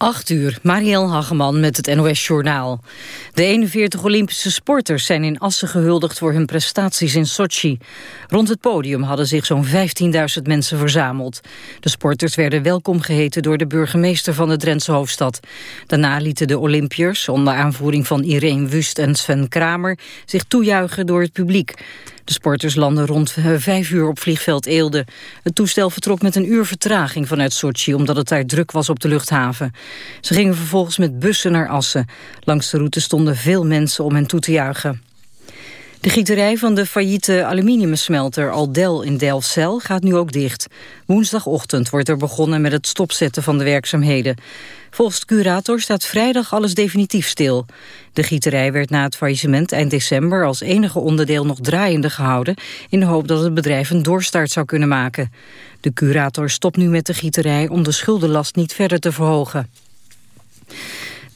8 uur, Marielle Hageman met het NOS Journaal. De 41 Olympische sporters zijn in Assen gehuldigd voor hun prestaties in Sochi. Rond het podium hadden zich zo'n 15.000 mensen verzameld. De sporters werden welkom geheten door de burgemeester van de Drentse hoofdstad. Daarna lieten de Olympiërs, onder aanvoering van Irene Wust en Sven Kramer, zich toejuichen door het publiek. De sporters landen rond vijf uur op vliegveld Eelde. Het toestel vertrok met een uur vertraging vanuit Sochi... omdat het daar druk was op de luchthaven. Ze gingen vervolgens met bussen naar Assen. Langs de route stonden veel mensen om hen toe te juichen. De gieterij van de failliete aluminiumsmelter Aldel in Delfzijl gaat nu ook dicht. Woensdagochtend wordt er begonnen met het stopzetten van de werkzaamheden. Volgens curator staat vrijdag alles definitief stil. De gieterij werd na het faillissement eind december als enige onderdeel nog draaiende gehouden... in de hoop dat het bedrijf een doorstart zou kunnen maken. De curator stopt nu met de gieterij om de schuldenlast niet verder te verhogen.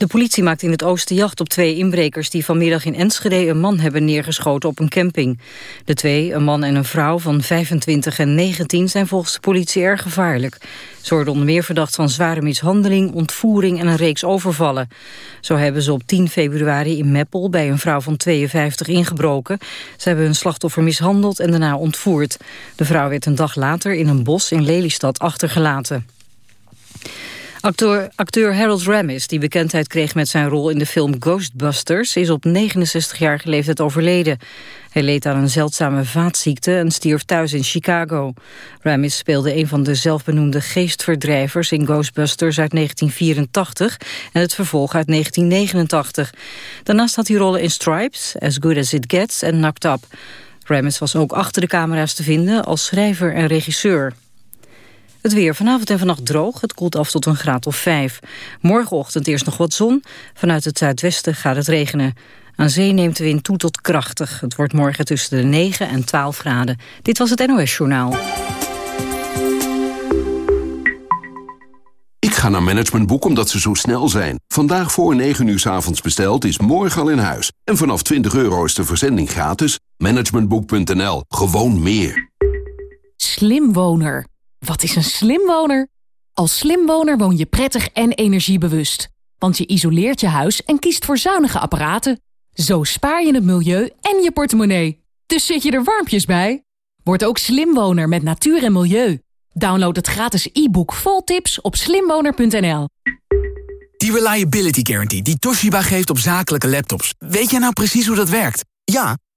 De politie maakt in het oosten jacht op twee inbrekers... die vanmiddag in Enschede een man hebben neergeschoten op een camping. De twee, een man en een vrouw van 25 en 19... zijn volgens de politie erg gevaarlijk. Ze worden onder meer verdacht van zware mishandeling, ontvoering... en een reeks overvallen. Zo hebben ze op 10 februari in Meppel bij een vrouw van 52 ingebroken. Ze hebben hun slachtoffer mishandeld en daarna ontvoerd. De vrouw werd een dag later in een bos in Lelystad achtergelaten. Acteur, Harold Ramis, die bekendheid kreeg met zijn rol in de film Ghostbusters, is op 69-jarige leeftijd overleden. Hij leed aan een zeldzame vaatziekte en stierf thuis in Chicago. Ramis speelde een van de zelfbenoemde geestverdrijvers in Ghostbusters uit 1984 en het vervolg uit 1989. Daarnaast had hij rollen in Stripes, As Good As It Gets en Knocked Up. Ramis was ook achter de camera's te vinden als schrijver en regisseur. Het weer vanavond en vannacht droog. Het koelt af tot een graad of 5. Morgenochtend eerst nog wat zon. Vanuit het zuidwesten gaat het regenen. Aan zee neemt de wind toe tot krachtig. Het wordt morgen tussen de 9 en 12 graden. Dit was het NOS Journaal. Ik ga naar Managementboek omdat ze zo snel zijn. Vandaag voor 9 uur s avonds besteld is morgen al in huis. En vanaf 20 euro is de verzending gratis. Managementboek.nl. Gewoon meer. Slimwoner. Wat is een slimwoner? Als slimwoner woon je prettig en energiebewust. Want je isoleert je huis en kiest voor zuinige apparaten. Zo spaar je het milieu en je portemonnee. Dus zit je er warmpjes bij? Word ook slimwoner met natuur en milieu. Download het gratis e-book vol tips op slimwoner.nl. Die Reliability Guarantee die Toshiba geeft op zakelijke laptops. Weet jij nou precies hoe dat werkt? Ja,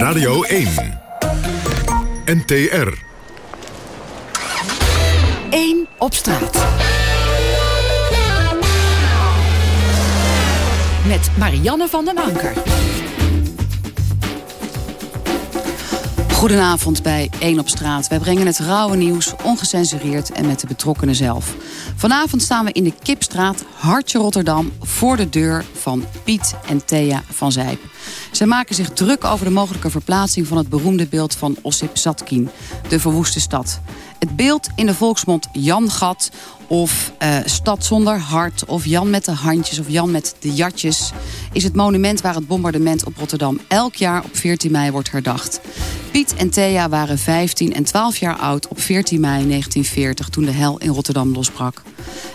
Radio 1. NTR. 1 op straat. Met Marianne van den Anker. Goedenavond bij 1 op straat. Wij brengen het rauwe nieuws, ongecensureerd en met de betrokkenen zelf. Vanavond staan we in de Kipstraat, Hartje Rotterdam... voor de deur van Piet en Thea van Zijp. Zij maken zich druk over de mogelijke verplaatsing... van het beroemde beeld van Ossip Zatkin, de verwoeste stad. Het beeld in de volksmond Jan Gat of uh, Stad zonder hart... of Jan met de handjes of Jan met de jatjes... is het monument waar het bombardement op Rotterdam... elk jaar op 14 mei wordt herdacht. Piet en Thea waren 15 en 12 jaar oud op 14 mei 1940... toen de hel in Rotterdam losbrak.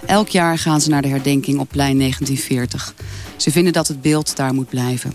Elk jaar gaan ze naar de herdenking op plein 1940. Ze vinden dat het beeld daar moet blijven.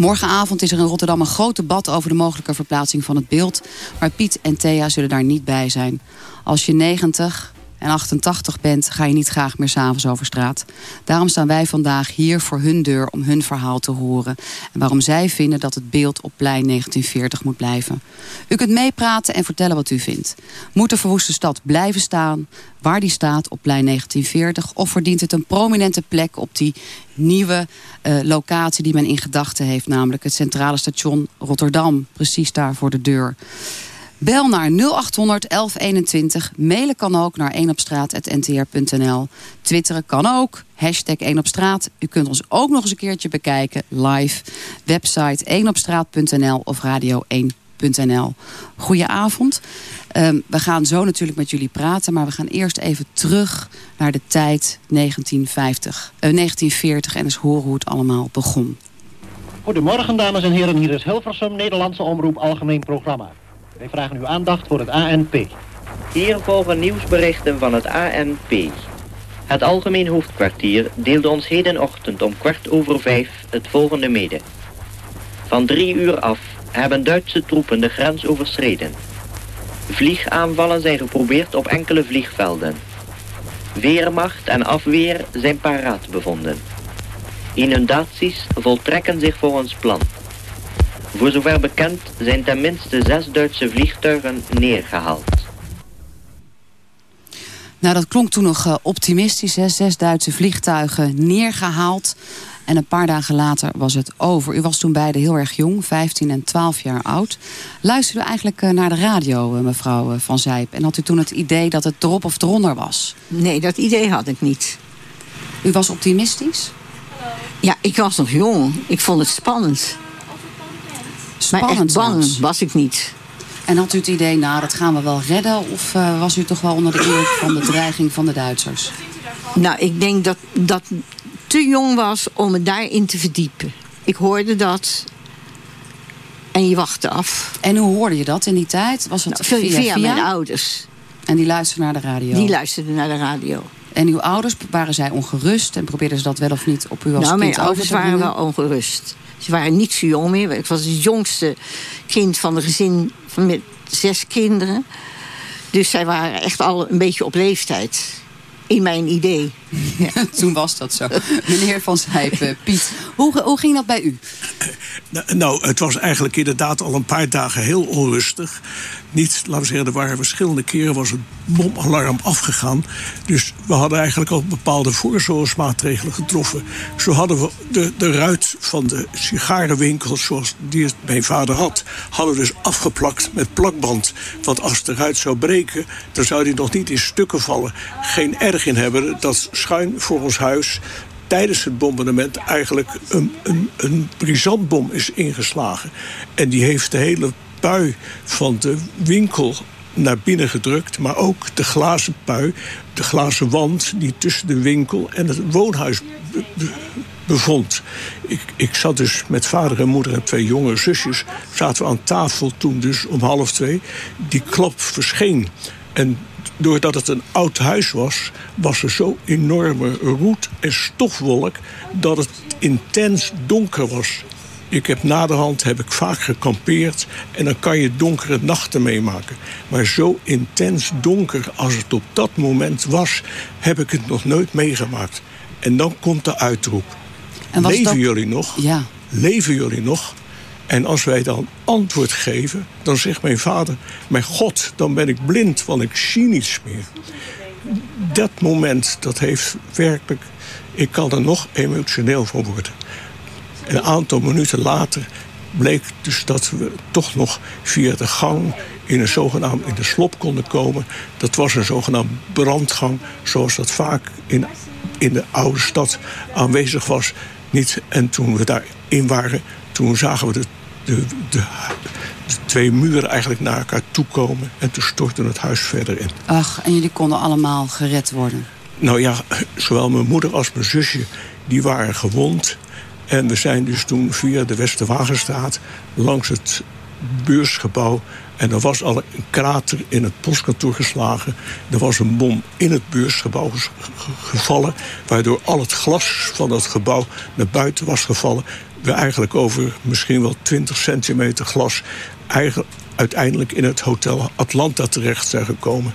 Morgenavond is er in Rotterdam een groot debat over de mogelijke verplaatsing van het beeld. Maar Piet en Thea zullen daar niet bij zijn. Als je 90 en 88 bent, ga je niet graag meer s'avonds over straat. Daarom staan wij vandaag hier voor hun deur om hun verhaal te horen. En waarom zij vinden dat het beeld op plein 1940 moet blijven. U kunt meepraten en vertellen wat u vindt. Moet de verwoeste stad blijven staan? Waar die staat op plein 1940? Of verdient het een prominente plek op die nieuwe uh, locatie die men in gedachten heeft. Namelijk het centrale station Rotterdam. Precies daar voor de deur. Bel naar 0800 1121. Mailen kan ook naar 1opstraat.ntr.nl. Twitteren kan ook. Hashtag 1 op straat. U kunt ons ook nog eens een keertje bekijken. Live. Website 1opstraat.nl of radio1.nl. Goedenavond. Um, we gaan zo natuurlijk met jullie praten. Maar we gaan eerst even terug naar de tijd 1950, uh, 1940. En eens horen hoe het allemaal begon. Goedemorgen dames en heren. Hier is Hilversum, Nederlandse Omroep Algemeen Programma. Wij vragen uw aandacht voor het ANP. Hier volgen nieuwsberichten van het ANP. Het Algemeen Hoofdkwartier deelde ons hedenochtend om kwart over vijf het volgende mede. Van drie uur af hebben Duitse troepen de grens overschreden. Vliegaanvallen zijn geprobeerd op enkele vliegvelden. Weermacht en afweer zijn paraat bevonden. Inundaties voltrekken zich volgens plan. Voor zover bekend zijn tenminste zes Duitse vliegtuigen neergehaald. Nou, dat klonk toen nog eh, optimistisch. Hè? Zes Duitse vliegtuigen neergehaald. En een paar dagen later was het over. U was toen beide heel erg jong, 15 en 12 jaar oud. Luisterde u eigenlijk eh, naar de radio, eh, mevrouw Van Zijp? En had u toen het idee dat het erop of eronder was? Nee, dat idee had ik niet. U was optimistisch? Ja, ik was nog jong. Ik vond het spannend. Spannend maar echt bang zelfs. was ik niet. En had u het idee, nou, dat gaan we wel redden? Of uh, was u toch wel onder de indruk van de dreiging van de Duitsers? Nou, ik denk dat dat te jong was om me daarin te verdiepen. Ik hoorde dat en je wachtte af. En hoe hoorde je dat in die tijd? Was het nou, via, via, via, mijn ouders. En die luisterden naar de radio? Die luisterden naar de radio. En uw ouders, waren zij ongerust? En probeerden ze dat wel of niet op u als nou, kind mijn ouders waren wel ongerust. Ze waren niet zo jong meer. Ik was het jongste kind van een gezin met zes kinderen. Dus zij waren echt al een beetje op leeftijd. In mijn idee. Ja, toen was dat zo. Meneer Van Sijpen, Piet, hoe, hoe ging dat bij u? Nou, het was eigenlijk inderdaad al een paar dagen heel onrustig. Niet, laten we zeggen, er waren verschillende keren was het bomalarm afgegaan. Dus we hadden eigenlijk al bepaalde voorzorgsmaatregelen getroffen. Zo hadden we de, de ruit van de sigarenwinkel, zoals die mijn vader had, hadden we dus afgeplakt met plakband. Want als de ruit zou breken, dan zou die nog niet in stukken vallen. Geen erg hebben dat schuin voor ons huis tijdens het bombardement eigenlijk een, een, een brisantbom is ingeslagen. En die heeft de hele pui van de winkel naar binnen gedrukt. Maar ook de glazen pui, de glazen wand die tussen de winkel en het woonhuis be be bevond. Ik, ik zat dus met vader en moeder en twee jonge zusjes... zaten we aan tafel toen dus om half twee. Die klap verscheen. En doordat het een oud huis was, was er zo enorme roet en stofwolk dat het intens donker was. Ik heb naderhand heb ik vaak gekampeerd en dan kan je donkere nachten meemaken. Maar zo intens donker als het op dat moment was, heb ik het nog nooit meegemaakt. En dan komt de uitroep. Leven dat... jullie nog? Ja. Leven jullie nog? En als wij dan antwoord geven, dan zegt mijn vader... mijn God, dan ben ik blind, want ik zie niets meer. Dat moment, dat heeft werkelijk... Ik kan er nog emotioneel van worden. Een aantal minuten later bleek dus dat we toch nog via de gang... in een zogenaamd in de slop konden komen. Dat was een zogenaamd brandgang, zoals dat vaak in, in de oude stad aanwezig was. Niet, en toen we daarin waren, toen zagen we de de, de, de, twee muren eigenlijk naar elkaar toe komen. En toen stortte het huis verder in. Ach, en jullie konden allemaal gered worden? Nou ja, zowel mijn moeder als mijn zusje, die waren gewond. En we zijn dus toen via de Westerwagenstraat langs het beursgebouw... en er was al een krater in het postkantoor geslagen. Er was een bom in het beursgebouw gevallen... waardoor al het glas van dat gebouw naar buiten was gevallen we eigenlijk over misschien wel 20 centimeter glas... Uiteindelijk in het hotel Atlanta terecht zijn gekomen.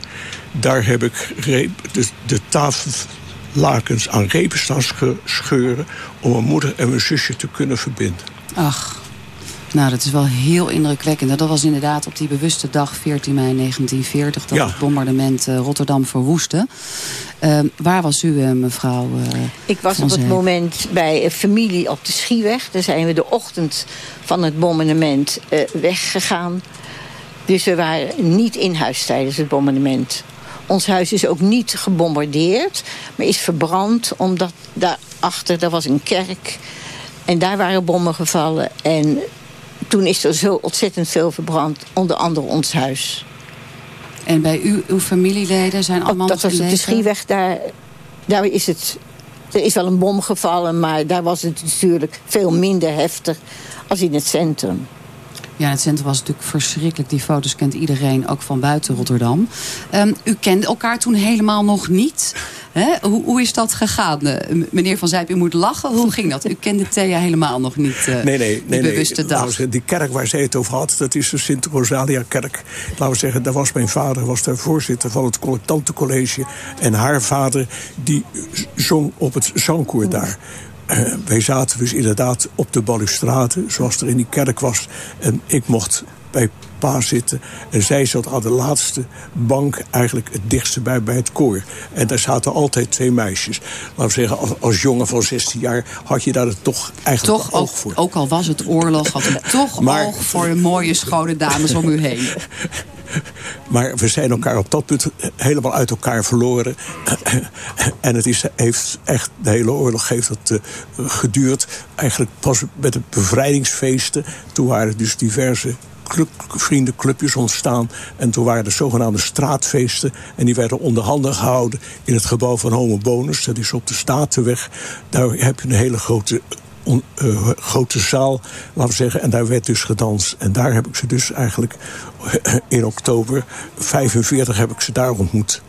Daar heb ik de, de tafellakens aan repen staan scheuren... om mijn moeder en mijn zusje te kunnen verbinden. Ach, nou, dat is wel heel indrukwekkend. Dat was inderdaad op die bewuste dag, 14 mei 1940... dat Ja. het bombardement uh, Rotterdam verwoestte. Uh, waar was u, uh, mevrouw uh, Ik was op het moment bij een familie op de Schieweg. Daar zijn we de ochtend van het bombardement eh, weggegaan. Dus we waren niet in huis tijdens het bombardement. Ons huis is ook niet gebombardeerd, maar is verbrand... omdat daarachter, daar was een kerk en daar waren bommen gevallen. En toen is er zo ontzettend veel verbrand, onder andere ons huis. En bij u, uw familieleden zijn allemaal Dat was op de Schieweg, daar, daar is het... Er is wel een bom gevallen, maar daar was het natuurlijk veel minder heftig als in het centrum. Ja, het centrum was natuurlijk verschrikkelijk. Die foto's kent iedereen, ook van buiten Rotterdam. Um, u kende elkaar toen helemaal nog niet. Hè? Hoe, hoe, is dat gegaan? Uh, meneer Van Zijp, u moet lachen. Hoe ging dat? U kende Thea helemaal nog niet, uh, nee, nee, nee, bewuste nee. dag. die kerk waar zij het over had, dat is de Sint-Rosalia-kerk. Laten we zeggen, daar was mijn vader, was de voorzitter van het collectantencollege. En haar vader, die zong op het zangkoor daar. Uh, wij zaten dus inderdaad op de balustrade, zoals er in die kerk was. En ik mocht bij pa zitten. En zij zat aan de laatste bank, eigenlijk het dichtste bij, bij het koor. En daar zaten altijd twee meisjes. Laten we zeggen, als, als jongen van 16 jaar had je daar toch eigenlijk toch, oog voor. Ook al was het oorlog, had u toch maar, oog voor de mooie, schone dames om u heen. Maar we zijn elkaar op dat punt helemaal uit elkaar verloren. En het is, heeft echt, de hele oorlog heeft het uh, geduurd. Eigenlijk pas met de bevrijdingsfeesten. Toen waren dus diverse club, vriendenclubjes ontstaan. En toen waren er zogenaamde straatfeesten. En die werden onderhanden gehouden in het gebouw van Homo Bonus. Dat is op de Statenweg. Daar heb je een hele grote on, uh, grote zaal, laten we zeggen. En daar werd dus gedanst. En daar heb ik ze dus eigenlijk in oktober 45 heb ik ze daar ontmoet.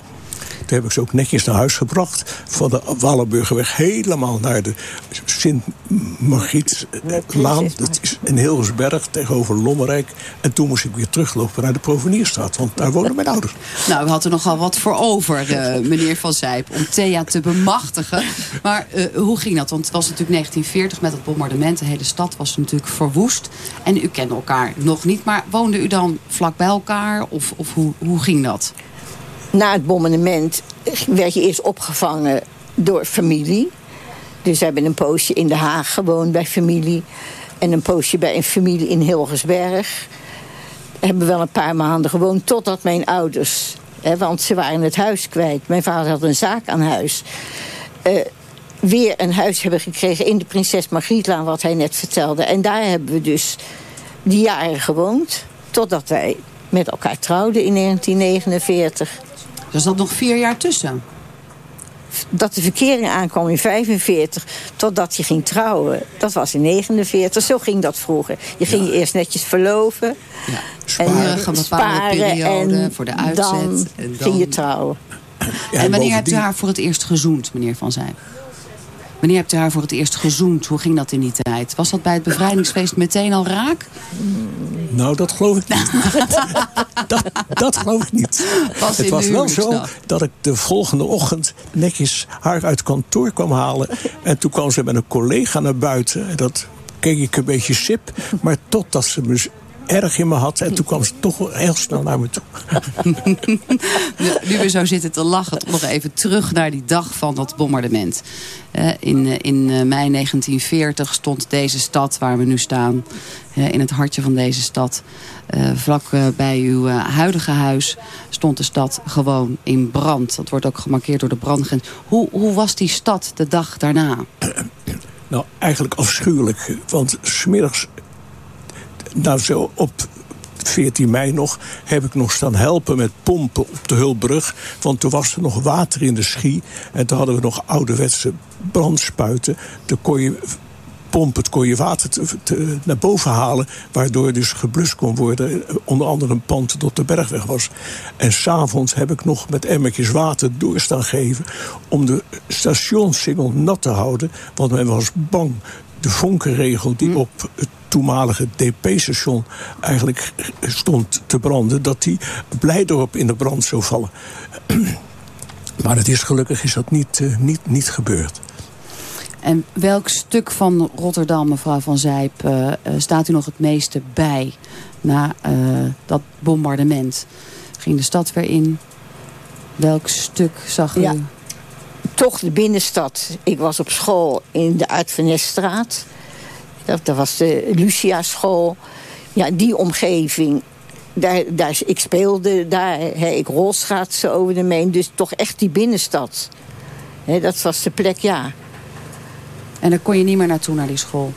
Toen heb ik ze ook netjes naar huis gebracht. Van de Wallenburgerweg helemaal naar de Sint-Margrietlaan. Dat is in Hilversberg tegenover Lommerijk. En toen moest ik weer teruglopen naar de Provenierstraat. Want daar wonen mijn ouders. Nou, u had er nogal wat voor over, uh, meneer Van Zijp. Om Thea te bemachtigen. Maar uh, hoe ging dat? Want het was natuurlijk 1940 met het bombardement. De hele stad was natuurlijk verwoest. En u kende elkaar nog niet. Maar woonde u dan vlak bij elkaar? Of, of hoe, hoe ging dat? Na het bombardement werd je eerst opgevangen door familie. Dus we hebben een poosje in Den Haag gewoond bij familie. En een poosje bij een familie in Hilgersberg. Hebben wel een paar maanden gewoond totdat mijn ouders... Hè, want ze waren het huis kwijt. Mijn vader had een zaak aan huis. Uh, weer een huis hebben gekregen in de Prinses Margrietlaan... wat hij net vertelde. En daar hebben we dus die jaren gewoond. Totdat wij met elkaar trouwden in 1949. Er zat nog vier jaar tussen. Dat de verkering aankwam in 45 totdat je ging trouwen, dat was in 49. Zo ging dat vroeger. Je ging je eerst netjes verloven. Ja. Sparen, en, sparen periode en voor de uitzet. Dan, en dan ging je trouwen. Ja, en wanneer hebt u haar voor het eerst gezoend, meneer Van Zijp? Wanneer hebt u haar voor het eerst gezoend? Hoe ging dat in die tijd? Was dat bij het bevrijdingsfeest meteen al raak? Nou, dat geloof ik niet. dat, dat geloof ik niet. Was het was wel zo dat ik de volgende ochtend netjes haar uit kantoor kwam halen. En toen kwam ze met een collega naar buiten. En dat keek ik een beetje sip. Maar totdat ze me erg in me had. En toen kwam ze toch heel snel naar me toe. nu we zo zitten te lachen, nog even terug naar die dag van dat bombardement. in, in mei 1940 stond deze stad waar we nu staan, in het hartje van deze stad, vlak bij uw huidige huis, stond de stad gewoon in brand. Dat wordt ook gemarkeerd door de brandgrens. Hoe, hoe was die stad de dag daarna? Nou, eigenlijk afschuwelijk. Want smiddags nou, zo op 14 mei nog heb ik nog staan helpen met pompen op de Hulbrug. Want toen was er nog water in de schie. En toen hadden we nog ouderwetse brandspuiten. Toen kon je pomp, het kon je water te, naar boven halen. Waardoor dus geblust kon worden. Onder andere een pand dat de bergweg was. En s'avonds heb ik nog met emmertjes water doorstaan geven. Om de stationssingel nat te houden. Want men was bang de vonkenregel die hm. op het toenmalige DP-station eigenlijk stond te branden... dat die Blijdorp in de brand zou vallen. maar het is gelukkig is dat niet, uh, niet, niet gebeurd. En welk stuk van Rotterdam, mevrouw Van Zijp, uh, staat u nog het meeste bij na uh, dat bombardement? Ging de stad weer in? Welk stuk zag u? Ja, toch de binnenstad. Ik was op school in de Uitvenesstraat. Dat, dat was de Lucia-school. Ja, die omgeving daar, daar, ik speelde daar, hè, ik rolschaatsen over de Meen. Dus toch echt die binnenstad. Dat was de plek, ja. En dan kon je niet meer naartoe naar die school?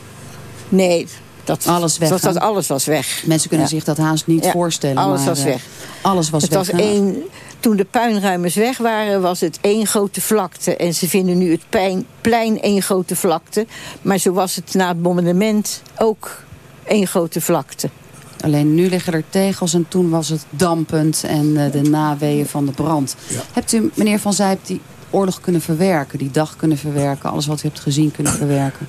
Nee, dat, alles weg. Dat, dat, alles was weg. Mensen kunnen zich dat haast niet Ja, voorstellen. Alles maar, was eh, weg. Alles was het weg. was Nou, één, toen de puinruimers weg waren, was het één grote vlakte. En ze vinden nu het pijn, plein één grote vlakte. Maar zo was het na het bombardement ook één grote vlakte. Alleen nu liggen er tegels en toen was het dampend en eh, de naweeën van de brand. Hebt u, meneer Van Zijp, die oorlog kunnen verwerken? Die dag kunnen verwerken? Alles wat u hebt gezien kunnen verwerken?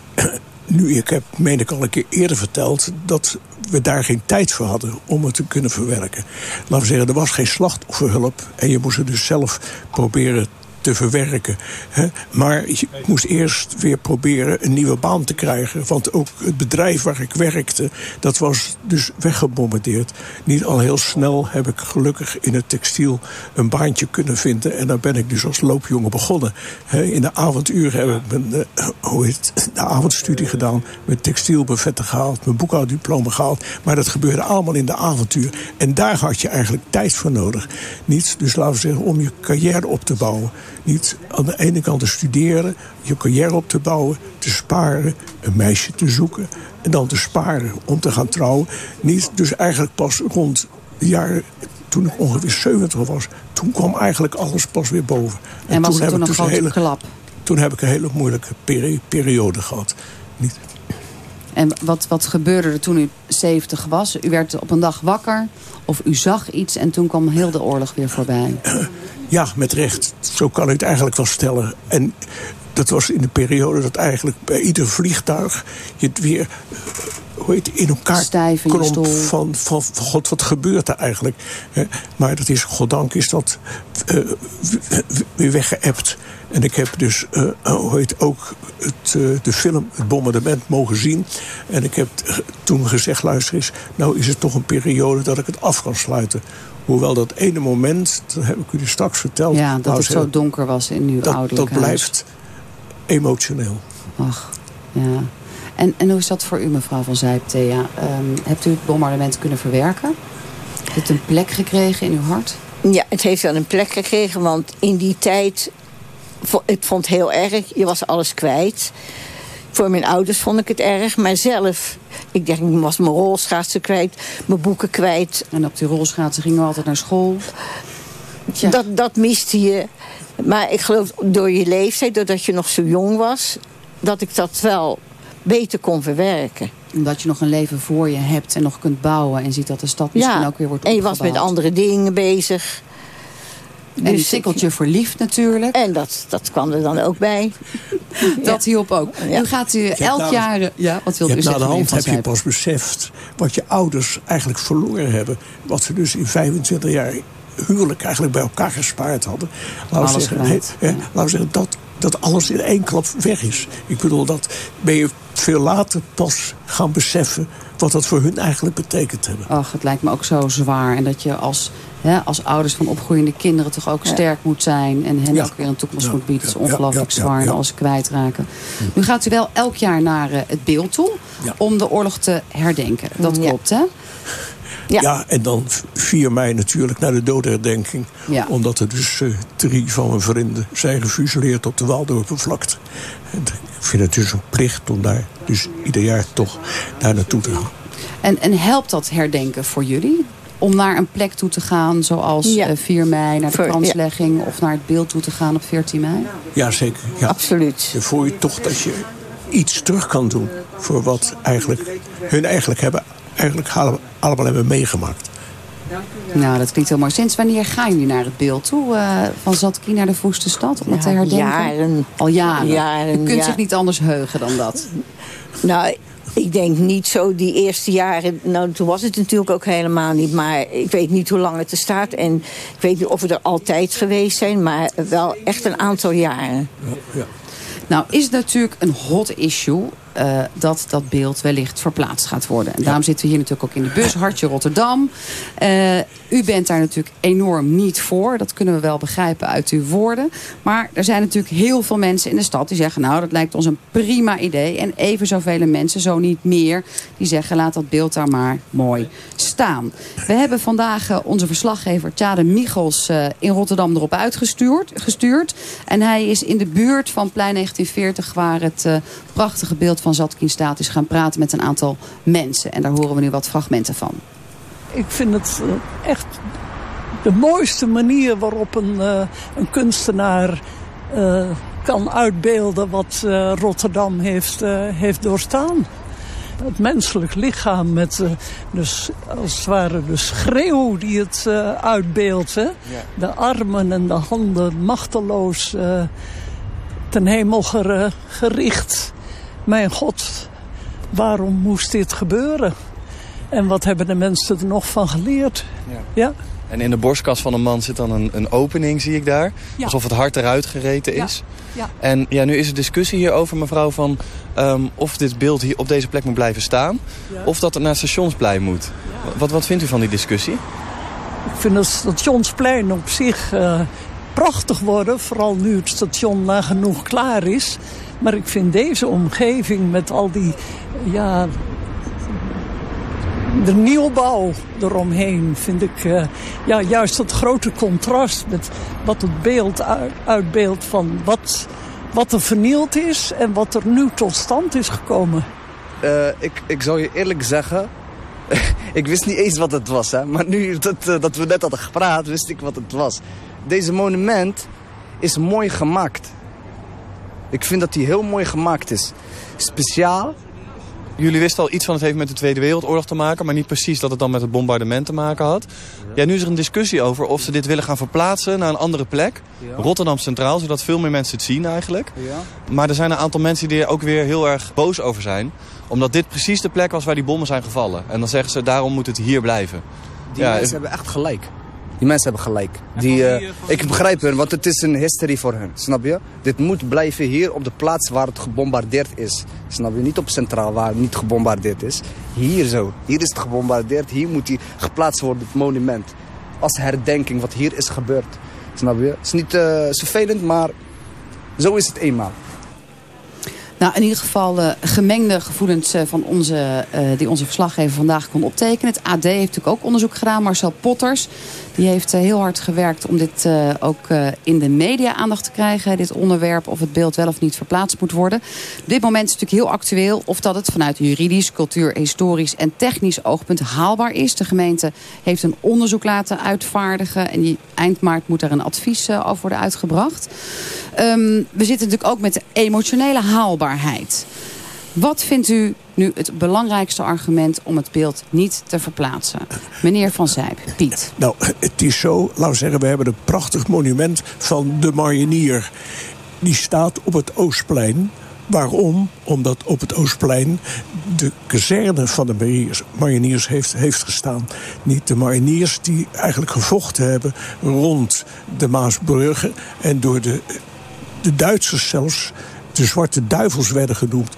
Nu, ik heb, meen ik al een keer eerder verteld... dat we daar geen tijd voor hadden om het te kunnen verwerken. Laten we zeggen, er was geen slachtofferhulp... en je moest het dus zelf proberen te verwerken. Hè? Maar je moest eerst weer proberen een nieuwe baan te krijgen. Want ook het bedrijf waar ik werkte, dat was dus weggebombardeerd. Niet al heel snel heb ik gelukkig in het textiel een baantje kunnen vinden. En daar ben ik dus als loopjongen begonnen. Hè, in de avonduren heb ik mijn, eh, hoe heet, het, de avondstudie gedaan. Mijn textielbuffetten gehaald, mijn boekhouddiploma gehaald. Maar dat gebeurde allemaal in de avontuur. En daar had je eigenlijk tijd voor nodig. Niet, dus laten we zeggen, om je carrière op te bouwen. Niet aan de ene kant te studeren, je carrière op te bouwen, te sparen, een meisje te zoeken en dan te sparen om te gaan trouwen. Niet dus eigenlijk pas rond de jaren toen ik ongeveer 70 was, toen kwam eigenlijk alles pas weer boven. En, was heb het toen ik een dus grote hele, klap? Toen heb ik een hele moeilijke peri- periode gehad. Niet, En wat, wat gebeurde er toen u 70 was? U werd op een dag wakker of u zag iets en toen kwam heel de oorlog weer voorbij. Ja, met recht. Zo kan ik het eigenlijk wel stellen. En dat was in de periode dat eigenlijk bij ieder vliegtuig... je het weer eh, hoe heet, het, in elkaar Stijf in stoel. van, van, van god, wat gebeurt er eigenlijk? Hè? Maar dat is, goddank is dat eh, weer weggeëpt. En ik heb dus eh, hoe heet, ook het, de film Het Bombardement mogen zien. En ik heb toen gezegd, luister eens... nou is het toch een periode dat ik het af kan sluiten. Hoewel dat ene moment, dat heb ik u straks verteld... Ja, dat het zo donker was in uw dat, ouderlijk dat huis. blijft emotioneel. Ach, ja. En, en hoe is dat voor u, mevrouw Van Zijp, Thea? Ehm, hebt u het bombardement kunnen verwerken? Heeft het een plek gekregen in uw hart? Ja, het heeft wel een plek gekregen, want in die tijd... Ik vond het heel erg, je was alles kwijt. Voor mijn ouders vond ik het erg, maar zelf... Ik denk, ik was mijn rolschaatsen kwijt, mijn boeken kwijt. En op die rolschaatsen gingen we altijd naar school. Tja. Dat, dat miste je. Maar ik geloof door je leeftijd, doordat je nog zo jong was... dat ik dat wel beter kon verwerken. Omdat je nog een leven voor je hebt en nog kunt bouwen... en ziet dat de stad misschien ja, ook weer wordt en je was met opgebouwd. andere dingen bezig. En een Dus- tikkeltje verliefd natuurlijk. En dat, dat kwam er dan ook bij. Dat hielp ook. Ja. Nu gaat u elk de- jaar... Ja, wat Je wilt u hebt na zeggen, de hand heb je pas beseft wat je ouders eigenlijk verloren hebben. Wat ze dus in 25 jaar huwelijk eigenlijk bij elkaar gespaard hadden. Laten we zeggen, laten we zeggen dat, dat alles in één klap weg is. Ik bedoel, dat ben je veel later pas gaan beseffen wat dat voor hun eigenlijk betekent hebben. Ach, het lijkt me ook zo zwaar. En dat je als, hè, als ouders van opgroeiende kinderen toch ook sterk moet zijn. En hen Ja. ook weer een toekomst Ja, moet bieden. Het is ongelooflijk ja, ja, zwaar en ja. alles kwijtraken. Nu gaat u wel elk jaar naar eh, het beeld toe. Ja. Om de oorlog te herdenken. Dat Ja. klopt, hè? Ja. Ja. en dan 4 mei natuurlijk naar de doodherdenking. Ja. Omdat er dus eh, drie van mijn vrienden zijn gefusilleerd op de Waldorpenvlakte. En ik vind het dus een plicht om daar dus ieder jaar toch daar naartoe te gaan. En, en helpt dat herdenken voor jullie? Om naar een plek toe te gaan, zoals Ja. eh, 4 mei, naar de Voor- ja. kranslegging... of naar het beeld toe te gaan op 14 mei? Ja, zeker. Ja. Absoluut. Dan voel je toch dat je iets terug kan doen voor wat eigenlijk hun eigenlijk hebben, eigenlijk allemaal- allemaal hebben meegemaakt. Nou, dat klinkt heel mooi. Sinds wanneer gaan jullie naar het beeld toe? eh, van Zatki naar de Vroegste Stad, om het te Ja, herdenken? jaren. Al jaren. Jaren, U kunt ja. zich niet anders heugen dan dat. Nou, ik denk niet zo die eerste jaren. Nou, toen was het natuurlijk ook helemaal niet. Maar ik weet niet hoe lang het er staat. En ik weet niet of we er altijd geweest zijn. Maar wel echt een aantal jaren. Nou, is het natuurlijk een hot issue. Uh, dat dat beeld wellicht verplaatst gaat worden. En daarom zitten we hier natuurlijk ook in de bus, Hartje Rotterdam. Uh, u bent daar natuurlijk enorm niet voor. Dat kunnen we wel begrijpen uit uw woorden. Maar er zijn natuurlijk heel veel mensen in de stad die zeggen... nou, dat lijkt ons een prima idee. En even zoveel mensen, zo niet meer, die zeggen... laat dat beeld daar maar mooi staan. We hebben vandaag uh, onze verslaggever Tjade Michels in Rotterdam erop uitgestuurd. Gestuurd. En hij is in de buurt van Plein 1940... waar het prachtige beeld van Zatkin staat... is gaan praten met een aantal mensen. En daar horen we nu wat fragmenten van. Ik vind het uh, echt de mooiste manier waarop een, uh, een kunstenaar uh, kan uitbeelden wat Rotterdam heeft, heeft doorstaan. Het menselijk lichaam met dus, als het ware de schreeuw die het uitbeeldt. Hè? Ja. De armen en de handen machteloos ten hemel gericht. Mijn god, waarom moest dit gebeuren? En wat hebben de mensen er nog van geleerd? Ja. ja? En in de borstkas van een man zit dan een, een opening, zie ik daar. Ja. Alsof het hart eruit gereten is. Ja. ja. En ja, nu is er discussie hierover, mevrouw, van um, of dit beeld hier op deze plek moet blijven staan. Of dat het naar stationsplein moet. Wat, wat vindt u van die discussie? Ik vind het stationsplein op zich uh, prachtig worden. Vooral nu het station nagenoeg klaar is. Maar ik vind deze omgeving met al die, ja, de nieuwbouw eromheen vind ik uh, ja, juist dat grote contrast met wat het beeld uitbeeldt van wat, wat er vernield is en wat er nu tot stand is gekomen. Uh, ik, ik zou je eerlijk zeggen, ik wist niet eens wat het was. Hè? Maar nu dat, uh, dat we net hadden gepraat, wist ik wat het was. Deze monument is mooi gemaakt. Ik vind dat hij heel mooi gemaakt is. Speciaal. Jullie wisten al iets van het heeft met de Tweede Wereldoorlog te maken... maar niet precies dat het dan met het bombardement te maken had. Ja, nu is er een discussie over of ze dit willen gaan verplaatsen naar een andere plek. Rotterdam Centraal, zodat veel meer mensen het zien eigenlijk. Ja. Maar er zijn een aantal mensen die er ook weer heel erg boos over zijn. Omdat dit precies de plek was waar die bommen zijn gevallen. En dan zeggen ze, daarom moet het hier blijven. Die ja, mensen hebben echt gelijk. Die mensen hebben gelijk. Die, uh, ik begrijp hun, want het is een history voor hen. Snap je? Dit moet blijven hier op de plaats waar het gebombardeerd is. Snap je? Niet op centraal waar het niet gebombardeerd is. Hier zo. Hier is het gebombardeerd. Hier moet hij geplaatst worden, het monument. Als herdenking wat hier is gebeurd. Snap je? Het is niet uh, vervelend, maar zo is het eenmaal. Nou, in ieder geval uh, gemengde gevoelens uh, van onze, uh, die onze verslaggever vandaag kon optekenen. Het AD heeft natuurlijk ook onderzoek gedaan. Marcel Potters die heeft heel hard gewerkt om dit ook in de media aandacht te krijgen. Dit onderwerp of het beeld wel of niet verplaatst moet worden. Op dit moment is natuurlijk heel actueel of dat het vanuit juridisch, cultuur, historisch en technisch oogpunt haalbaar is. De gemeente heeft een onderzoek laten uitvaardigen. En die eind maart moet daar een advies over worden uitgebracht. Um, we zitten natuurlijk ook met de emotionele haalbaarheid. Wat vindt u nu het belangrijkste argument om het beeld niet te verplaatsen? Meneer Van Zijp, Piet. Nou, het is zo, laten we zeggen, we hebben een prachtig monument van de Marinier. Die staat op het Oostplein. Waarom? Omdat op het Oostplein de kazerne van de mariniers, heeft, heeft gestaan. Niet de mariniers die eigenlijk gevochten hebben rond de Maasbruggen... en door de de Duitsers zelfs de Zwarte Duivels werden genoemd.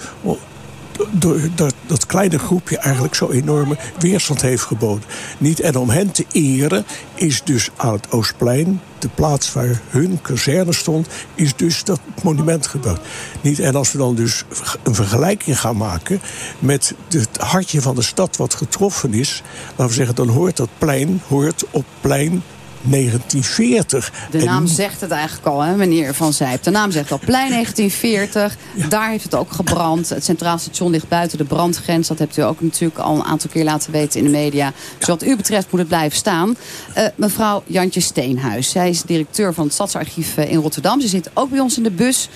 Dat, dat kleine groepje eigenlijk zo enorme weerstand heeft geboden. Niet, en om hen te eren is dus aan het Oostplein, de plaats waar hun kazerne stond, is dus dat monument gebouwd. Niet, en als we dan dus een vergelijking gaan maken met het hartje van de stad wat getroffen is, laten we zeggen, dan hoort dat plein hoort op plein 1940. De naam zegt het eigenlijk al, hè, meneer Van Zijp. De naam zegt al, plein 1940. Daar heeft het ook gebrand. Het Centraal Station ligt buiten de brandgrens. Dat hebt u ook natuurlijk al een aantal keer laten weten in de media. Dus wat u betreft moet het blijven staan. Uh, mevrouw Jantje Steenhuis. Zij is directeur van het Stadsarchief eh, in Rotterdam. Ze zit ook bij ons in de bus.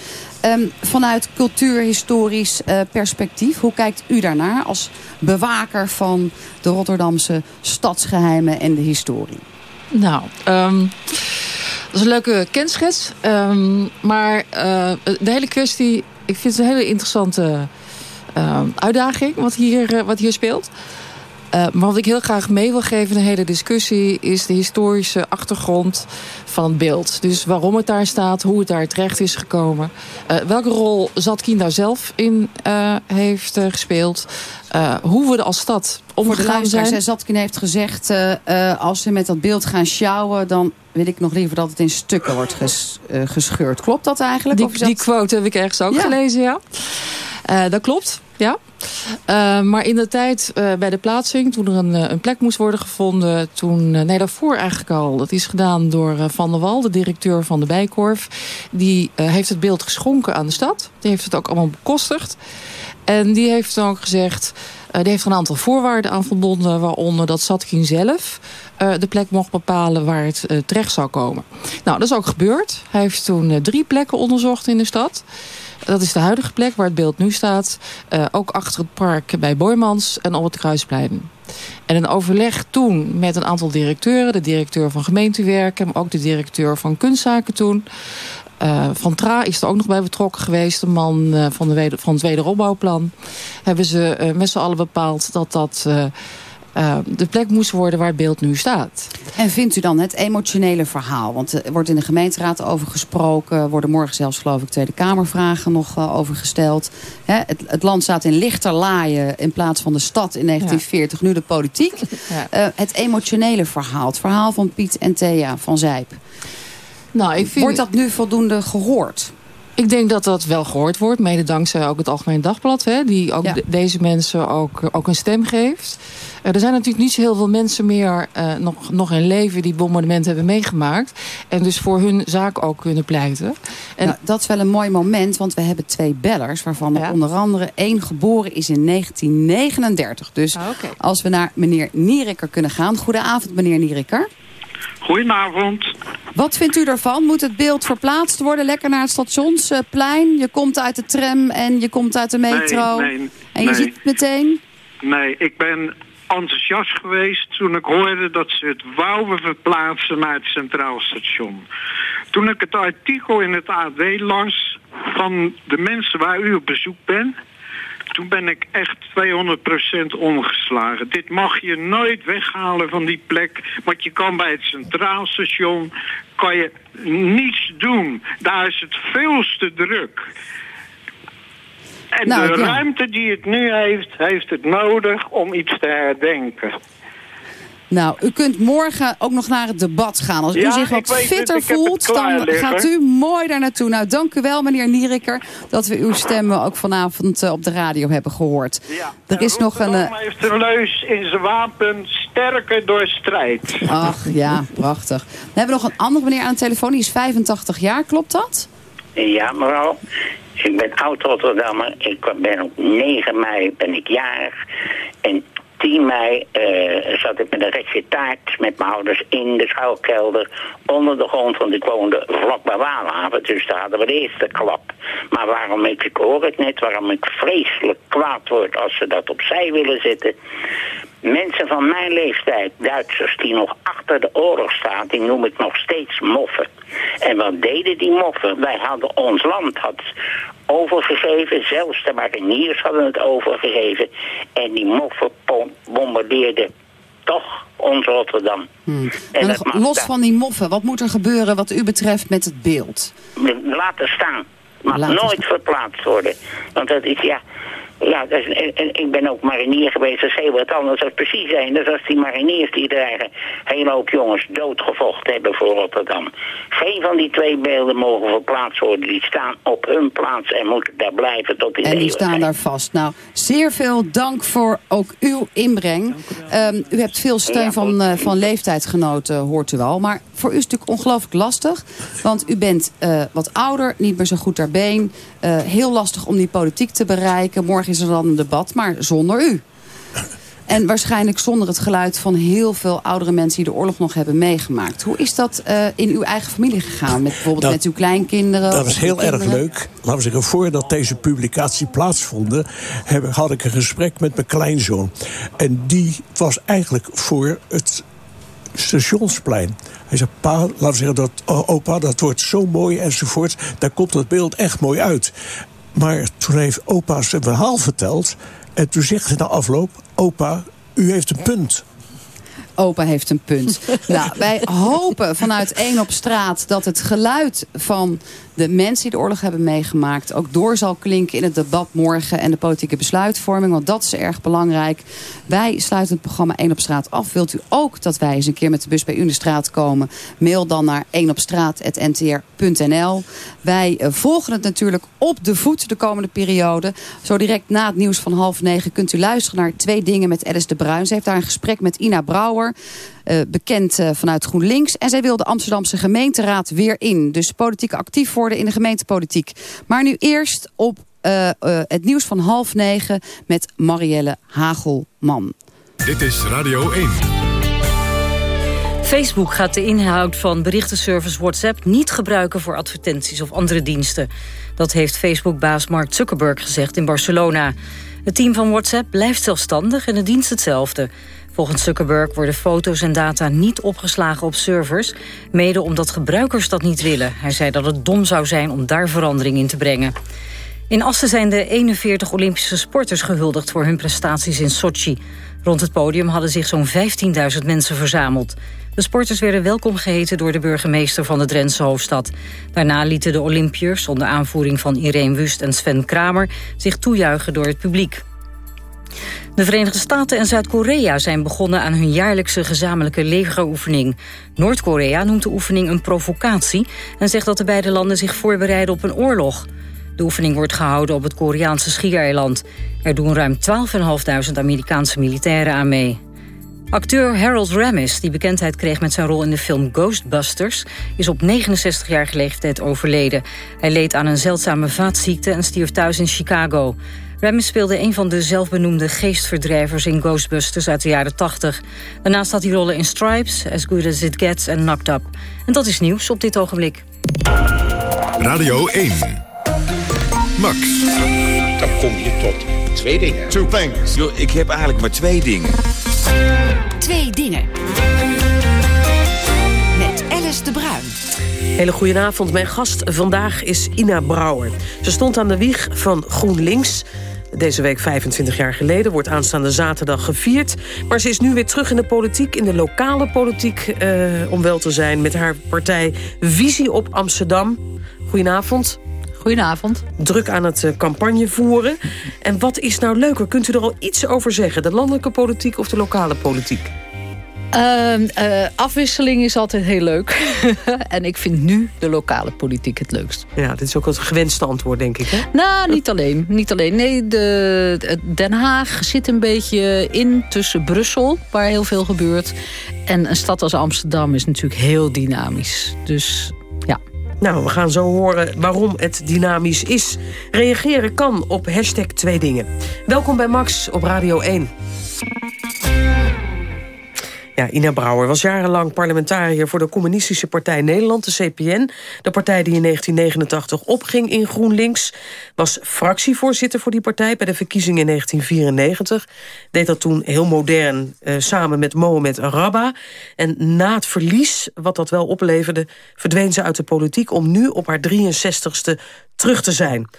Um, vanuit cultuurhistorisch uh, perspectief, hoe kijkt u daarnaar als bewaker van de Rotterdamse stadsgeheimen en de historie? Nou, um, dat is een leuke kenschets. Um, maar uh, de hele kwestie, ik vind het een hele interessante uh, uitdaging wat hier, uh, wat hier speelt. Maar wat ik heel graag mee wil geven in de hele discussie... is de historische achtergrond van het beeld. Dus waarom het daar staat, hoe het daar terecht is gekomen. welke rol Zatkin daar zelf in heeft gespeeld. hoe we er als stad omgegaan zijn. Zatkin heeft gezegd, als ze met dat beeld gaan sjouwen... dan wil ik nog liever dat het in stukken wordt ges, gescheurd. Klopt dat eigenlijk? Die, die quote heb ik ergens ook gelezen, ja. Dat klopt, ja. Uh, maar in de tijd uh, bij de plaatsing, toen er een, een, plek moest worden gevonden... toen, nee, daarvoor eigenlijk al. Dat is gedaan door Van der Wal, de directeur van de Bijkorf. Die heeft het beeld geschonken aan de stad. Die heeft het ook allemaal bekostigd. En die heeft dan ook gezegd... die heeft een aantal voorwaarden aan verbonden... waaronder dat Satkin zelf de plek mocht bepalen waar het terecht zou komen. Nou, dat is ook gebeurd. Hij heeft toen drie plekken onderzocht in de stad... Dat is de huidige plek waar het beeld nu staat. Uh, ook achter het park bij Boymans en op het Kruisplein. En een overleg toen met een aantal directeuren. De directeur van gemeentewerken, maar ook de directeur van kunstzaken toen. Uh, van Tra is er ook nog bij betrokken geweest. De man uh, van, de van het wederopbouwplan. Hebben ze met z'n allen bepaald dat dat uh, de plek moest worden waar het beeld nu staat. En vindt u dan het emotionele verhaal? Want er wordt in de gemeenteraad over gesproken. worden morgen zelfs geloof ik Tweede Kamervragen nog uh, over gesteld. Hè, het, het, land staat in lichter laaien in plaats van de stad in 1940. Ja. Nu de politiek. Ja. Uh, het emotionele verhaal. Het verhaal van Piet en Thea van Zijp. Nou, ik vind... Wordt dat nu voldoende gehoord? Ik denk dat dat wel gehoord wordt. Mede dankzij ook het Algemeen Dagblad. Hè, die ook ja. de, deze mensen ook, ook een stem geeft. Uh, er zijn natuurlijk niet zo heel veel mensen meer uh, nog, nog in leven... die bombardement hebben meegemaakt. En dus voor hun zaak ook kunnen pleiten. En nou, dat is wel een mooi moment. Want we hebben twee bellers. Waarvan ja. er onder andere één geboren is in 1939. Dus ah, okay. als we naar meneer Nierikker kunnen gaan. Goedenavond meneer Nierikker. Goedenavond. Wat vindt u ervan? Moet het beeld verplaatst worden? Lekker naar het stationsplein? Je komt uit de tram en je komt uit de metro. Nee, nee, en je nee. ziet het meteen? Nee, ik ben enthousiast geweest toen ik hoorde dat ze het wouden verplaatsen naar het Centraal Station. Toen ik het artikel in het AD las van de mensen waar u op bezoek bent toen ben ik echt 200% omgeslagen. Dit mag je nooit weghalen van die plek. Want je kan bij het Centraal Station kan je niets doen. Daar is het veel te druk. En Nou, de ja. ruimte die het nu heeft, heeft het nodig om iets te herdenken. Nou, u kunt morgen ook nog naar het debat gaan. Als u Ja, zich wat fitter het voelt, dan liggen. gaat u mooi daar naartoe. Nou, dank u wel, meneer Nierikker, dat we uw stemmen ook vanavond eh, op de radio hebben gehoord. er is nog een... eh, Rotterdam heeft de leus in zijn wapen sterker door strijd. Ach, ja, prachtig. We hebben nog een andere meneer aan de telefoon, die is 85 jaar, klopt dat? Ja, mevrouw. Ik ben oud-Rotterdammer. Ik ben op 9 mei ben ik jarig. En 10 mei eh, zat ik met een restje taart met mijn ouders in de schuilkelder onder de grond. Want ik woonde vlak bij Waalhaven, dus daar hadden we de eerste klap. Maar waarom ik, ik hoor het net, waarom ik vreselijk kwaad word als ze dat opzij willen zetten. Mensen van mijn leeftijd, Duitsers die nog achter de oorlog staan, die noem ik nog steeds moffen. En wat deden die moffen? Wij hadden ons land had overgegeven, zelfs de mariniers hadden het overgegeven. En die moffen bombardeerden toch ons Rotterdam. Hmm. En nog los van die moffen, wat moet er gebeuren wat u betreft met het beeld? laten staan. Mag Laten nooit verplaatst worden. Want dat is, ja... Ja, en, en ik ben ook marinier geweest, dat is heel wat anders. Dat precies zijn. Dat is als die mariniers die dreigen hele hoop jongens doodgevochten hebben voor Rotterdam. Geen van die twee beelden mogen verplaatst worden. Die staan op hun plaats en moeten daar blijven tot in de En die staan daar vast. Nou, zeer veel dank voor ook uw inbreng. Ehm, u hebt veel steun Ja, van, eh, van leeftijdsgenoten, hoort u wel. Maar voor u is het natuurlijk ongelooflijk lastig. Want u bent eh, wat ouder, niet meer zo goed ter been. Eh, heel lastig om die politiek te bereiken. Morgen is er dan een debat, maar zonder u. En waarschijnlijk zonder het geluid van heel veel oudere mensen... die de oorlog nog hebben meegemaakt. Hoe is dat eh, in uw eigen familie gegaan? Met, bijvoorbeeld Dat- met uw kleinkinderen? Dat was heel erg leuk. Laten we zeggen, voordat deze publicatie plaatsvond... heb- had ik een gesprek met mijn kleinzoon. En die was eigenlijk voor het stationsplein. Hij zei, pa, laten we zeggen, dat, oh, opa, dat wordt zo mooi enzovoort. Daar komt dat beeld echt mooi uit. Maar toen heeft opa zijn verhaal verteld. En toen zegt hij na afloop, opa, U heeft een punt. Opa heeft een punt. nou, wij hopen vanuit één op straat dat het geluid van de mensen die de oorlog hebben meegemaakt... ook door zal klinken in het debat morgen en de politieke besluitvorming. Want dat is erg belangrijk. Wij sluiten het programma 1 op straat af. Wilt u ook dat wij eens een keer met de bus bij u in de straat komen? Mail dan naar 1 op straat.ntr.nl. Wij uh, volgen het natuurlijk op de voet de komende periode. Zo direct na het nieuws van half negen kunt u luisteren naar Twee Dingen met Alice de Bruin. Ze heeft daar een gesprek met Ina Brouwer. Uh, bekend uh, vanuit GroenLinks. En zij wil de Amsterdamse gemeenteraad weer in. Dus politiek actief worden in de gemeentepolitiek. Maar nu eerst op uh, het nieuws van half negen met Marielle Hagelman. Dit is Radio 1. Facebook gaat de inhoud van berichtenservice WhatsApp niet gebruiken voor advertenties of andere diensten. Dat heeft Facebook-baas Mark Zuckerberg gezegd in Barcelona. Het team van WhatsApp blijft zelfstandig en de dienst hetzelfde. Volgens Zuckerberg worden foto's en data niet opgeslagen op servers... mede omdat gebruikers dat niet willen. Hij zei dat het dom zou zijn om daar verandering in te brengen. In Assen zijn de 41 Olympische sporters gehuldigd... voor hun prestaties in Sochi. Rond het podium hadden zich zo'n 15.000 mensen verzameld. De sporters werden welkom geheten door de burgemeester van de Drentse hoofdstad. Daarna lieten de Olympiërs, onder aanvoering van Irene Wust en Sven Kramer... zich toejuichen door het publiek. De Verenigde Staten en Zuid-Korea zijn begonnen aan hun jaarlijkse gezamenlijke legeroefening. Noord-Korea noemt de oefening een provocatie en zegt dat de beide landen zich voorbereiden op een oorlog. De oefening wordt gehouden op het Koreaanse schiereiland. Er doen ruim 12.500 Amerikaanse militairen aan mee. Acteur Harold Ramis, die bekendheid kreeg met zijn rol in de film Ghostbusters... is op 69-jarige leeftijd overleden. Hij leed aan een zeldzame vaatziekte en stierf thuis in Chicago. Ramis speelde een van de zelfbenoemde geestverdrijvers in Ghostbusters uit de jaren 80. Daarnaast had hij rollen in Stripes, As Good As It Gets en Knocked Up. En dat is nieuws op dit ogenblik. Radio 1. Max. Dan kom je tot twee dingen. Two things. Yo, ik heb eigenlijk maar twee dingen. Twee dingen. Hele goedenavond. Mijn gast vandaag is Ina Brouwer. Ze stond aan de wieg van GroenLinks. Deze week 25 jaar geleden wordt aanstaande zaterdag gevierd. Maar ze is nu weer terug in de politiek, in de lokale politiek... Eh, om wel te zijn, met haar partij Visie op Amsterdam. Goedenavond. Goedenavond. Druk aan het uh, campagne voeren. En wat is nou leuker? Kunt u er al iets over zeggen? De landelijke politiek of de lokale politiek? Uh, uh, afwisseling is altijd heel leuk. en ik vind nu de lokale politiek het leukst. Ja, dit is ook het gewenste antwoord, denk ik, hè? Nou, niet alleen. Niet alleen. Nee, de, Den Haag zit een beetje in tussen Brussel, waar heel veel gebeurt. En een stad als Amsterdam is natuurlijk heel dynamisch. Dus ja. Nou, we gaan zo horen waarom het dynamisch is. Reageren kan op hashtag twee dingen. Welkom bij Max op Radio 1. Ja, Ina Brouwer was jarenlang parlementariër voor de Communistische Partij Nederland, de CPN. De partij die in 1989 opging in GroenLinks. Was fractievoorzitter voor die partij bij de verkiezingen in 1994. Deed dat toen heel modern eh, samen met Mohamed Rabba. En na het verlies, wat dat wel opleverde, verdween ze uit de politiek... om nu op haar 63ste terug te zijn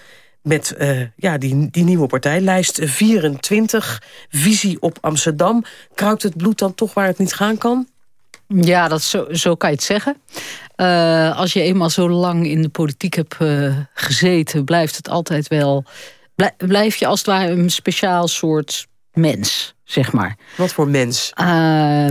met uh, ja, die, die nieuwe partij. Lijst 24, visie op Amsterdam. Kruipt het bloed dan toch waar het niet gaan kan? Ja, dat zo, zo kan je het zeggen. Uh, als je eenmaal zo lang in de politiek hebt uh, gezeten... blijft het altijd wel... Blijf je als het ware een speciaal soort mens zeg maar. Wat voor mens? Uh,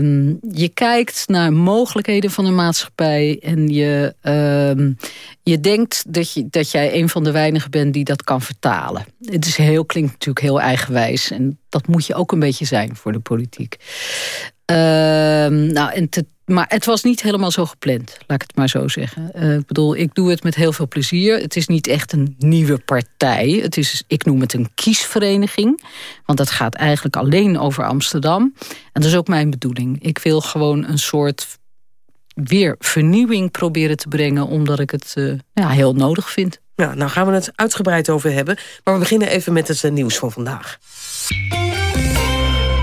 je kijkt naar mogelijkheden van de maatschappij... en je, uh, je denkt dat, je, dat jij een van de weinigen bent die dat kan vertalen. Het is heel, klinkt natuurlijk heel eigenwijs... en dat moet je ook een beetje zijn voor de politiek. Uh, nou, en te, maar het was niet helemaal zo gepland, laat ik het maar zo zeggen. Uh, ik bedoel, ik doe het met heel veel plezier. Het is niet echt een nieuwe partij. Het is, ik noem het een kiesvereniging. Want dat gaat eigenlijk alleen over Amsterdam. En dat is ook mijn bedoeling. Ik wil gewoon een soort weer vernieuwing proberen te brengen... omdat ik het uh, ja, heel nodig vind. Ja, nou gaan we het uitgebreid over hebben. Maar we beginnen even met het nieuws van vandaag.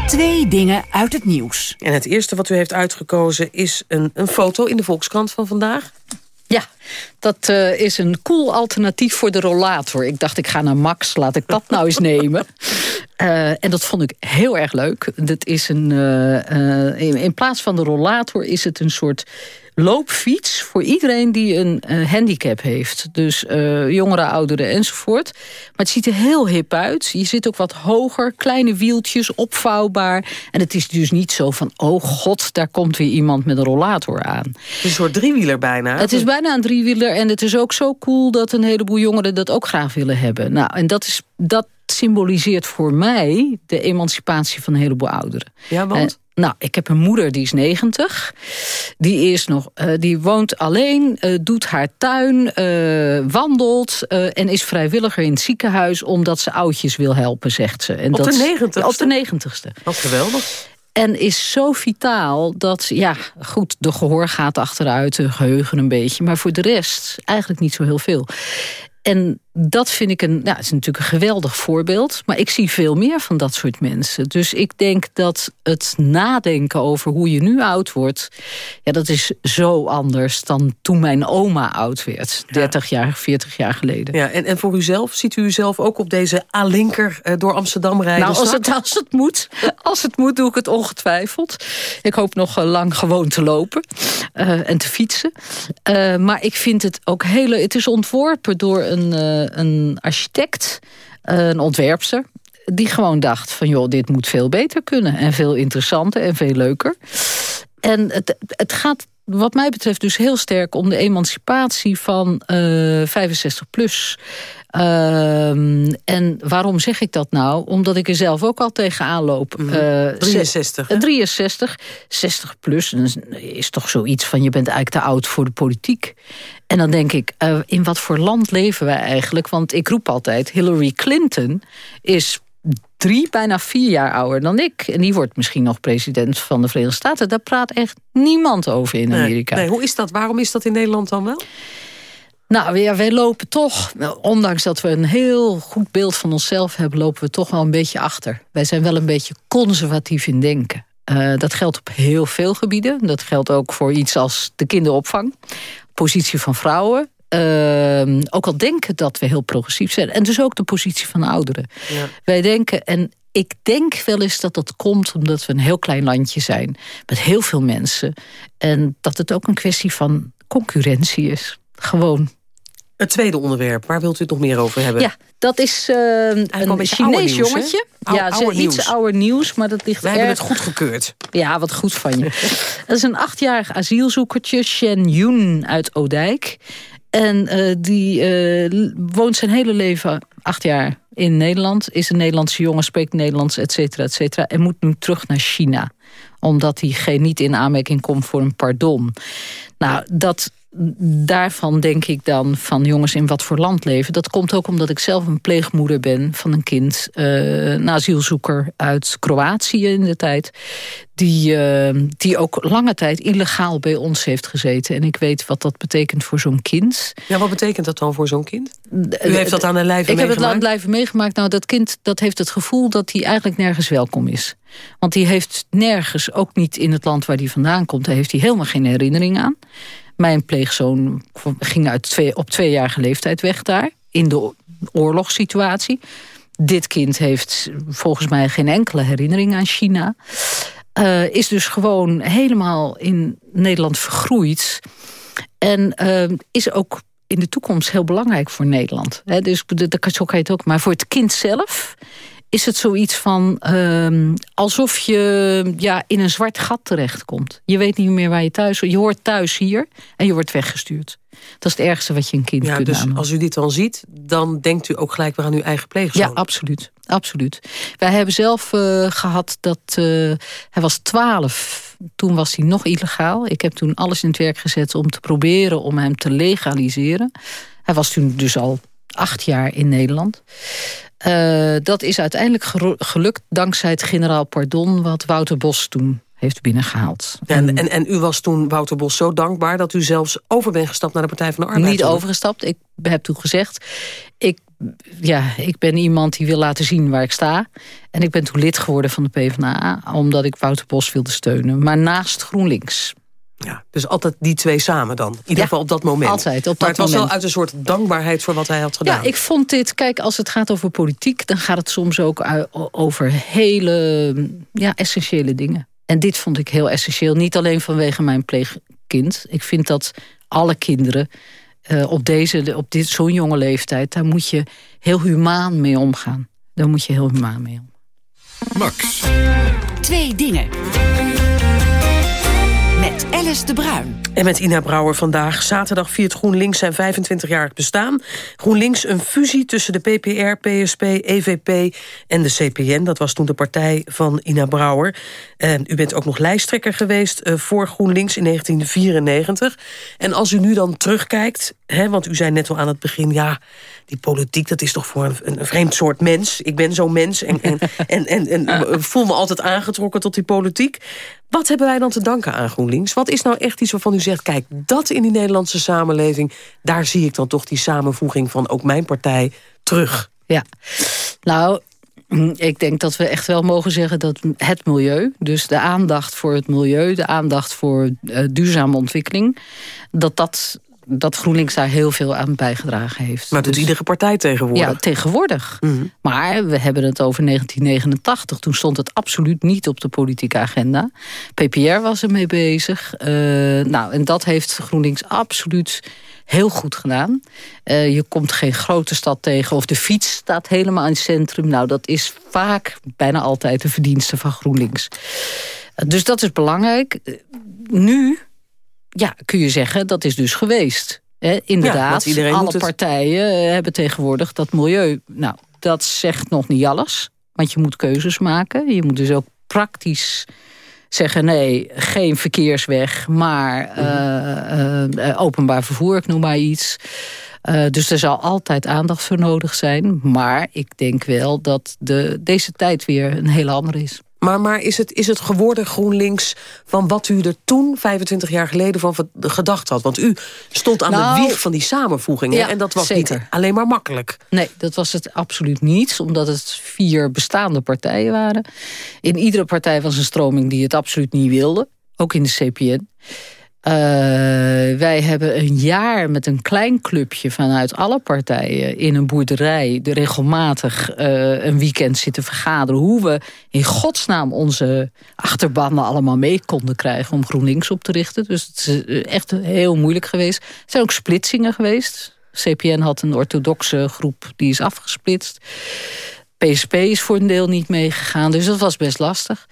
Twee dingen uit het nieuws. En het eerste wat u heeft uitgekozen is een, een foto in de Volkskrant van vandaag. Ja, dat uh, is een cool alternatief voor de rollator. Ik dacht, ik ga naar Max, laat ik dat nou eens nemen. Uh, en dat vond ik heel erg leuk. Dat is een, uh, uh, in, in, plaats van de rollator is het een soort loopfiets voor iedereen die een uh, handicap heeft. Dus uh, jongeren, ouderen enzovoort. Maar het ziet er heel hip uit. Je zit ook wat hoger, kleine wieltjes, opvouwbaar. En het is dus niet zo van, oh god, daar komt weer iemand met een rollator aan. Het is een soort driewieler bijna. Het is bijna een driewieler en het is ook zo cool... dat een heleboel jongeren dat ook graag willen hebben. Nou, en dat is... Dat symboliseert voor mij de emancipatie van een heleboel ouderen. Ja, want? Nou, ik heb een moeder die is 90. Die, is nog, uh, die woont alleen, uh, doet haar tuin, uh, wandelt... en is vrijwilliger in het ziekenhuis... omdat ze oudjes wil helpen, zegt ze. En op dat, de negentigste? Op de negentigste. Wat geweldig. En is zo vitaal dat, ja, goed, de gehoor gaat achteruit, de geheugen een beetje. Maar voor de rest eigenlijk niet zo heel veel. En dat vind ik een, nou, het is natuurlijk een geweldig voorbeeld. Maar ik zie veel meer van dat soort mensen. Dus ik denk dat het nadenken over hoe je nu oud wordt... ja, dat is zo anders dan toen mijn oma oud werd. 30 jaar, 40 jaar geleden. Ja, en, en voor uzelf, ziet u uzelf ook op deze A-linker uh, door Amsterdam rijden? Nou, als het, als het moet. Als het moet, doe ik het ongetwijfeld. Ik hoop nog lang gewoon te lopen uh, en te fietsen. Uh, maar ik vind het ook hele... Het is ontworpen door een een architect, een ontwerpster die gewoon dacht van joh, dit moet veel beter kunnen. En veel interessanter en veel leuker. En het, het gaat wat mij betreft dus heel sterk om de emancipatie van uh, 65 plus. Uh, en waarom zeg ik dat nou? Omdat ik er zelf ook al tegenaan loop. Mm. Uh, 63. 63, 60 plus is toch zoiets van je bent eigenlijk te oud voor de politiek. En dan denk ik, uh, in wat voor land leven wij eigenlijk? Want ik roep altijd, Hillary Clinton is drie, bijna vier jaar ouder dan ik. En die wordt misschien nog president van de Verenigde Staten. Daar praat echt niemand over in Amerika. Nee, nee. Hoe is dat? Waarom is dat in Nederland dan wel? Nou ja, wij lopen toch, ondanks dat we een heel goed beeld van onszelf hebben... lopen we toch wel een beetje achter. Wij zijn wel een beetje conservatief in denken. Uh, dat geldt op heel veel gebieden. Dat geldt ook voor iets als de kinderopvang. Positie van vrouwen. Uh, ook al denken dat we heel progressief zijn. En dus ook de positie van de ouderen. Ja. Wij denken, en ik denk wel eens dat dat komt omdat we een heel klein landje zijn. Met heel veel mensen. En dat het ook een kwestie van concurrentie is. Gewoon. Het tweede onderwerp, waar wilt u het nog meer over hebben? Ja, dat is uh, een, een Chinees nieuws, jongetje. Oude, ja, oude iets ouder nieuws, maar dat ligt Wij erg... hebben het goedgekeurd. Ja, wat goed van je. dat is een achtjarig asielzoekertje, Shen Yun uit Oudijk. En uh, die uh, woont zijn hele leven acht jaar in Nederland. Is een Nederlandse jongen, spreekt Nederlands, et cetera, et cetera. En moet nu terug naar China. Omdat hij geen, niet in aanmerking komt voor een pardon. Nou, dat daarvan denk ik dan van jongens in wat voor land leven. Dat komt ook omdat ik zelf een pleegmoeder ben van een kind. Uh, een asielzoeker uit Kroatië in de tijd. Die, uh, die ook lange tijd illegaal bij ons heeft gezeten. En ik weet wat dat betekent voor zo'n kind. Ja, wat betekent dat dan voor zo'n kind? U heeft dat aan de lijve Ik meegemaakt? heb het aan de lijve meegemaakt. Nou, dat kind dat heeft het gevoel dat hij eigenlijk nergens welkom is. Want die heeft nergens, ook niet in het land waar hij vandaan komt... daar heeft hij helemaal geen herinnering aan. Mijn pleegzoon ging uit twee, op tweejarige leeftijd weg daar. In de oorlogssituatie. Dit kind heeft volgens mij geen enkele herinnering aan China. Uh, is dus gewoon helemaal in Nederland vergroeid. En uh, is ook in de toekomst heel belangrijk voor Nederland. Dus zo kan je het ook. Maar voor het kind zelf is het zoiets van uh, alsof je ja, in een zwart gat terechtkomt. Je weet niet meer waar je thuis Je hoort thuis hier en je wordt weggestuurd. Dat is het ergste wat je een kind ja, kunt dus als u dit dan ziet, dan denkt u ook gelijk weer aan uw eigen pleegzoon. Ja, absoluut. absoluut. Wij hebben zelf uh, gehad dat... Uh, hij was twaalf, toen was hij nog illegaal. Ik heb toen alles in het werk gezet om te proberen om hem te legaliseren. Hij was toen dus al acht jaar in Nederland. Uh, dat is uiteindelijk gelukt dankzij het generaal pardon... wat Wouter Bos toen heeft binnengehaald. En, en, en, u was toen Wouter Bos zo dankbaar... dat u zelfs over bent gestapt naar de Partij van de Arbeid? Niet overgestapt. Ik heb toen gezegd... Ik, ja, ik ben iemand die wil laten zien waar ik sta. En ik ben toen lid geworden van de PvdA... omdat ik Wouter Bos wilde steunen. Maar naast GroenLinks. Ja, dus altijd die twee samen dan. In ieder geval op dat moment. Altijd, op maar dat het was moment. wel uit een soort dankbaarheid voor wat hij had gedaan. Ja, ik vond dit, kijk, als het gaat over politiek... dan gaat het soms ook over hele ja, essentiële dingen. En dit vond ik heel essentieel. Niet alleen vanwege mijn pleegkind. Ik vind dat alle kinderen eh, op, deze, op dit, zo'n jonge leeftijd... daar moet je heel humaan mee omgaan. Daar moet je heel humaan mee omgaan. Max. Twee dingen. Alice de Bruin. En met Ina Brouwer vandaag. Zaterdag viert GroenLinks zijn 25-jarig bestaan. GroenLinks een fusie tussen de PPR, PSP, EVP en de CPN. Dat was toen de partij van Ina Brouwer. U bent ook nog lijsttrekker geweest eh, voor GroenLinks in 1994. En als u nu dan terugkijkt, hè, want u zei net al aan het begin... ja, die politiek, dat is toch voor een, een vreemd soort mens. Ik ben zo'n mens en, en, en, en, en voel me altijd aangetrokken tot die politiek. Wat hebben wij dan te danken aan GroenLinks? Wat is nou echt iets waarvan u zegt... kijk, dat in die Nederlandse samenleving... daar zie ik dan toch die samenvoeging van ook mijn partij terug. Ja, nou, ik denk dat we echt wel mogen zeggen dat het milieu... dus de aandacht voor het milieu, de aandacht voor eh, duurzame ontwikkeling... dat dat dat GroenLinks daar heel veel aan bijgedragen heeft. Maar doet iedere partij tegenwoordig. Ja, tegenwoordig. Maar we hebben het over 1989. Toen stond het absoluut niet op de politieke agenda. PPR was ermee bezig. Uh, nou, en dat heeft GroenLinks absoluut heel goed gedaan. Uh, je komt geen grote stad tegen of de fiets staat helemaal in het centrum. Nou, dat is vaak bijna altijd de verdienste van GroenLinks. Dus dat is belangrijk. nu ja, kun je zeggen, dat is dus geweest. He, inderdaad, ja, alle partijen hebben tegenwoordig dat milieu. Nou, dat zegt nog niet alles. Want je moet keuzes maken. Je moet dus ook praktisch zeggen... nee, geen verkeersweg, maar uh, uh, openbaar vervoer, ik noem maar iets... Uh, dus er zal altijd aandacht voor nodig zijn. Maar ik denk wel dat de, deze tijd weer een hele andere is. Maar, maar is, het, is het geworden GroenLinks van wat u er toen, 25 jaar geleden, van gedacht had? Want u stond aan nou, de wieg van die samenvoeging. Ja, en dat was zeker. niet alleen maar makkelijk. Nee, dat was het absoluut niet. Omdat het vier bestaande partijen waren. In iedere partij was een stroming die het absoluut niet wilde. Ook in de CPN. Uh, wij hebben een jaar met een klein clubje vanuit alle partijen... in een boerderij regelmatig uh, een weekend zitten vergaderen... hoe we in godsnaam onze achterbannen allemaal mee konden krijgen... om GroenLinks op te richten. Dus het is echt heel moeilijk geweest. Er zijn ook splitsingen geweest. CPN had een orthodoxe groep, die is afgesplitst. PSP is voor een deel niet meegegaan, dus dat was best lastig.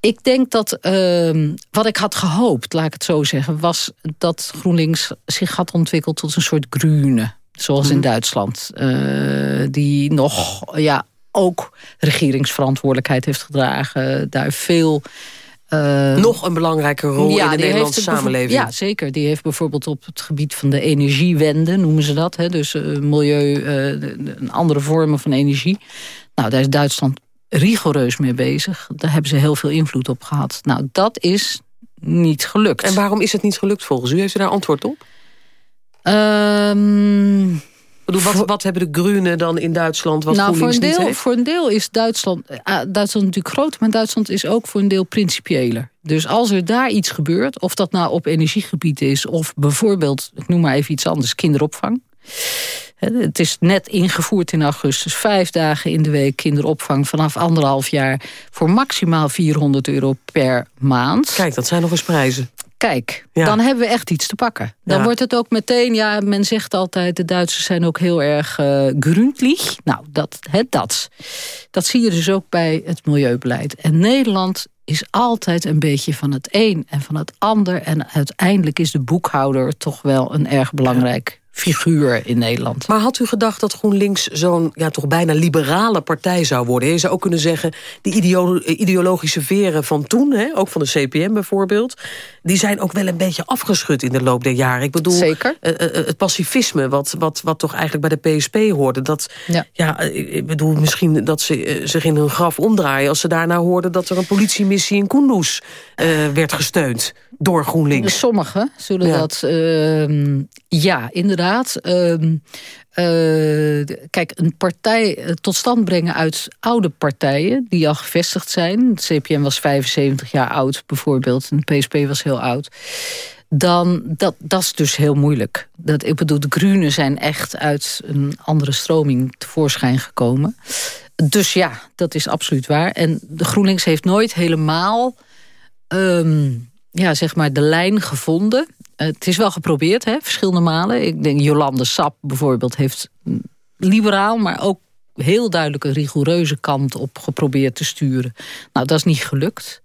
Ik denk dat uh, wat ik had gehoopt, laat ik het zo zeggen... was dat GroenLinks zich had ontwikkeld tot een soort groene. Zoals mm. in Duitsland. Uh, die nog ja, ook regeringsverantwoordelijkheid heeft gedragen. Daar veel... Uh, nog een belangrijke rol ja, in de Nederlandse samenleving. Ja, zeker. Die heeft bijvoorbeeld op het gebied van de energiewende, noemen ze dat. Hè, dus uh, milieu, uh, een andere vormen van energie. Nou, daar is Duitsland rigoureus mee bezig. Daar hebben ze heel veel invloed op gehad. Nou, dat is niet gelukt. En waarom is het niet gelukt volgens u? Heeft u daar antwoord op? Um, bedoel, wat, wat hebben de Groenen dan in Duitsland wat nou, voor een, deel, heeft? voor een deel is Duitsland, uh, Duitsland natuurlijk groot... maar Duitsland is ook voor een deel principiëler. Dus als er daar iets gebeurt, of dat nou op energiegebied is... of bijvoorbeeld, ik noem maar even iets anders, kinderopvang... Het is net ingevoerd in augustus. Vijf dagen in de week kinderopvang vanaf anderhalf jaar... voor maximaal 400 euro per maand. Kijk, dat zijn nog eens prijzen. Kijk, ja. dan hebben we echt iets te pakken. Dan ja. wordt het ook meteen, ja, men zegt altijd... de Duitsers zijn ook heel erg uh, gründlich. Nou, dat, he, dat. Dat zie je dus ook bij het milieubeleid. En Nederland is altijd een beetje van het een en van het ander. En uiteindelijk is de boekhouder toch wel een erg belangrijk figuur in Nederland. Maar had u gedacht dat GroenLinks zo'n ja, toch bijna liberale partij zou worden? Je zou ook kunnen zeggen, die ideo ideologische veren van toen... Hè, ook van de CPM bijvoorbeeld... die zijn ook wel een beetje afgeschud in de loop der jaren. Ik bedoel, Zeker. Uh, uh, het pacifisme, wat, wat, wat toch eigenlijk bij de PSP hoorde... dat, ja. ja ik bedoel, misschien dat ze zich in hun graf omdraaien... als ze daarna hoorden dat er een politiemissie in Kunduz werd gesteund door GroenLinks. Sommigen zullen ja. dat... ja, inderdaad. Um, kijk, een partij tot stand brengen uit oude partijen... die al gevestigd zijn. De CPN was 75 jaar oud bijvoorbeeld. En de PSP was heel oud dan dat, dat is dus heel moeilijk. Dat, ik bedoel, de Groenen zijn echt uit een andere stroming tevoorschijn gekomen. Dus ja, dat is absoluut waar. En de GroenLinks heeft nooit helemaal ehm, ja, zeg maar de lijn gevonden. Het is wel geprobeerd, hè, verschillende malen. Ik denk Jolande Sap bijvoorbeeld heeft liberaal, maar ook heel duidelijk een rigoureuze kant op geprobeerd te sturen. Nou, dat is niet gelukt.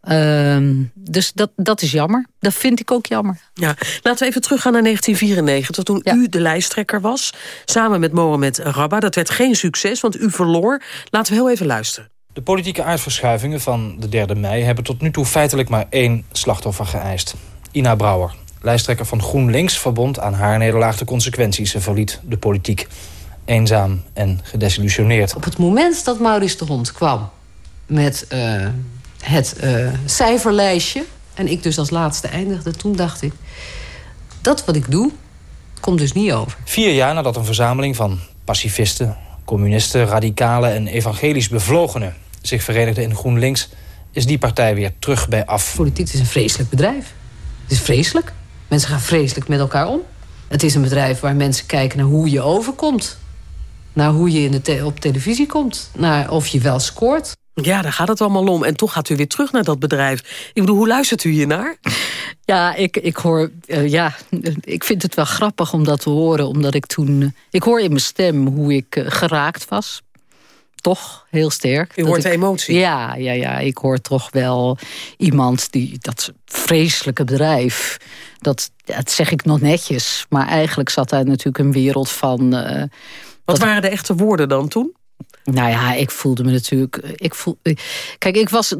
Ehm, dus dat, dat is jammer. Dat vind ik ook jammer. Ja, laten we even teruggaan naar 1994, toen u de lijsttrekker was. Samen met Mohamed Rabba. Dat werd geen succes, want u verloor. Laten we heel even luisteren. De politieke aardverschuivingen van de 3e mei... hebben tot nu toe feitelijk maar één slachtoffer geëist. Ina Brouwer, lijsttrekker van GroenLinks... verbond aan haar nederlaag de consequenties. Ze verliet de politiek. Eenzaam en gedesillusioneerd. Op het moment dat Maurice de Hond kwam met... Uh het uh, cijferlijstje. En ik dus als laatste eindigde. Toen dacht ik, dat wat ik doe, komt dus niet over. Vier jaar nadat een verzameling van pacifisten, communisten, radicalen en evangelisch bevlogenen zich verenigde in GroenLinks, is die partij weer terug bij af. Politiek is een vreselijk bedrijf. Het is vreselijk. Mensen gaan vreselijk met elkaar om. Het is een bedrijf waar mensen kijken naar hoe je overkomt. Naar hoe je in de op televisie komt. Naar of je wel scoort. Ja, daar gaat het allemaal om. En toch gaat u weer terug naar dat bedrijf. Ik bedoel, hoe luistert u hiernaar? Ja, ik, ik hoor... Uh, ja, ik vind het wel grappig om dat te horen. Omdat ik toen... Uh, ik hoor in mijn stem hoe ik uh, geraakt was. Toch, heel sterk. U hoort ik, de emotie? Ja, ja, ja, ik hoor toch wel iemand die... Dat vreselijke bedrijf... Dat, dat zeg ik nog netjes. Maar eigenlijk zat daar natuurlijk een wereld van... Wat waren de echte woorden dan toen? Nou ja, ik voelde me natuurlijk... Ik voel, kijk, ik was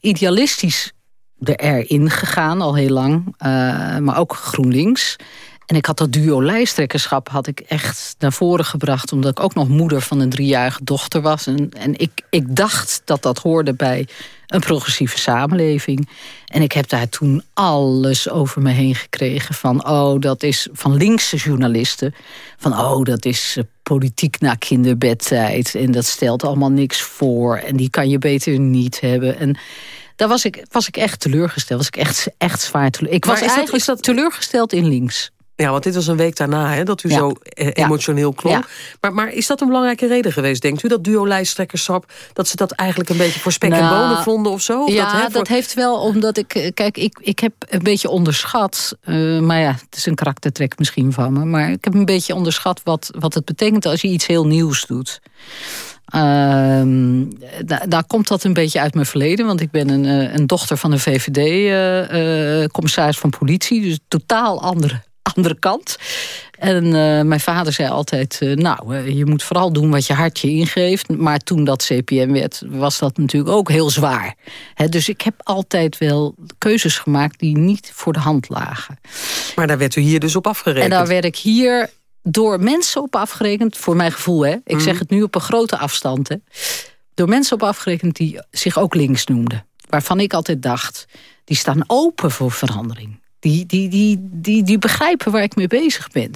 idealistisch erin gegaan al heel lang. Uh, maar ook GroenLinks. En ik had dat duo lijsttrekkerschap had ik echt naar voren gebracht... omdat ik ook nog moeder van een driejarige dochter was. En, en ik, ik dacht dat dat hoorde bij een progressieve samenleving. En ik heb daar toen alles over me heen gekregen. Van, oh, dat is van linkse journalisten. Van, oh, dat is eh, politiek na kinderbedtijd. En dat stelt allemaal niks voor. En die kan je beter niet hebben. En daar was ik, was ik echt teleurgesteld. Was ik echt, echt zwaar teleurgesteld. Ik was eigenlijk is dat... teleurgesteld in links. Ja, want dit was een week daarna hè, dat u zo eh, emotioneel klonk. Maar, maar is dat een belangrijke reden geweest, denkt u? Dat duo-lijsttrekkerschap, dat ze dat eigenlijk een beetje voor spek en nou, bonen vonden of zo? Of ja, dat, hè, dat heeft wel, omdat ik... Eh, kijk, ik, ik heb een beetje onderschat... Uh, maar ja, het is een karaktertrek misschien van me... maar ik heb een beetje onderschat wat, wat het betekent als je iets heel nieuws doet. Uh, daar komt dat een beetje uit mijn verleden. Want ik ben een, een dochter van een VVD-commissaris uh, van politie. Dus totaal andere andere kant. En uh, mijn vader zei altijd, uh, nou, uh, je moet vooral doen wat je hartje ingeeft. Maar toen dat CPM werd, was dat natuurlijk ook heel zwaar. He, dus ik heb altijd wel keuzes gemaakt die niet voor de hand lagen. Maar daar werd u hier dus op afgerekend? En daar werd ik hier door mensen op afgerekend, voor mijn gevoel. Hè. Ik zeg mhm. het nu op een grote afstand. Hè. Door mensen op afgerekend die zich ook links noemden. Waarvan ik altijd dacht, die staan open voor verandering. Die, die, die, die, die begrijpen waar ik mee bezig ben.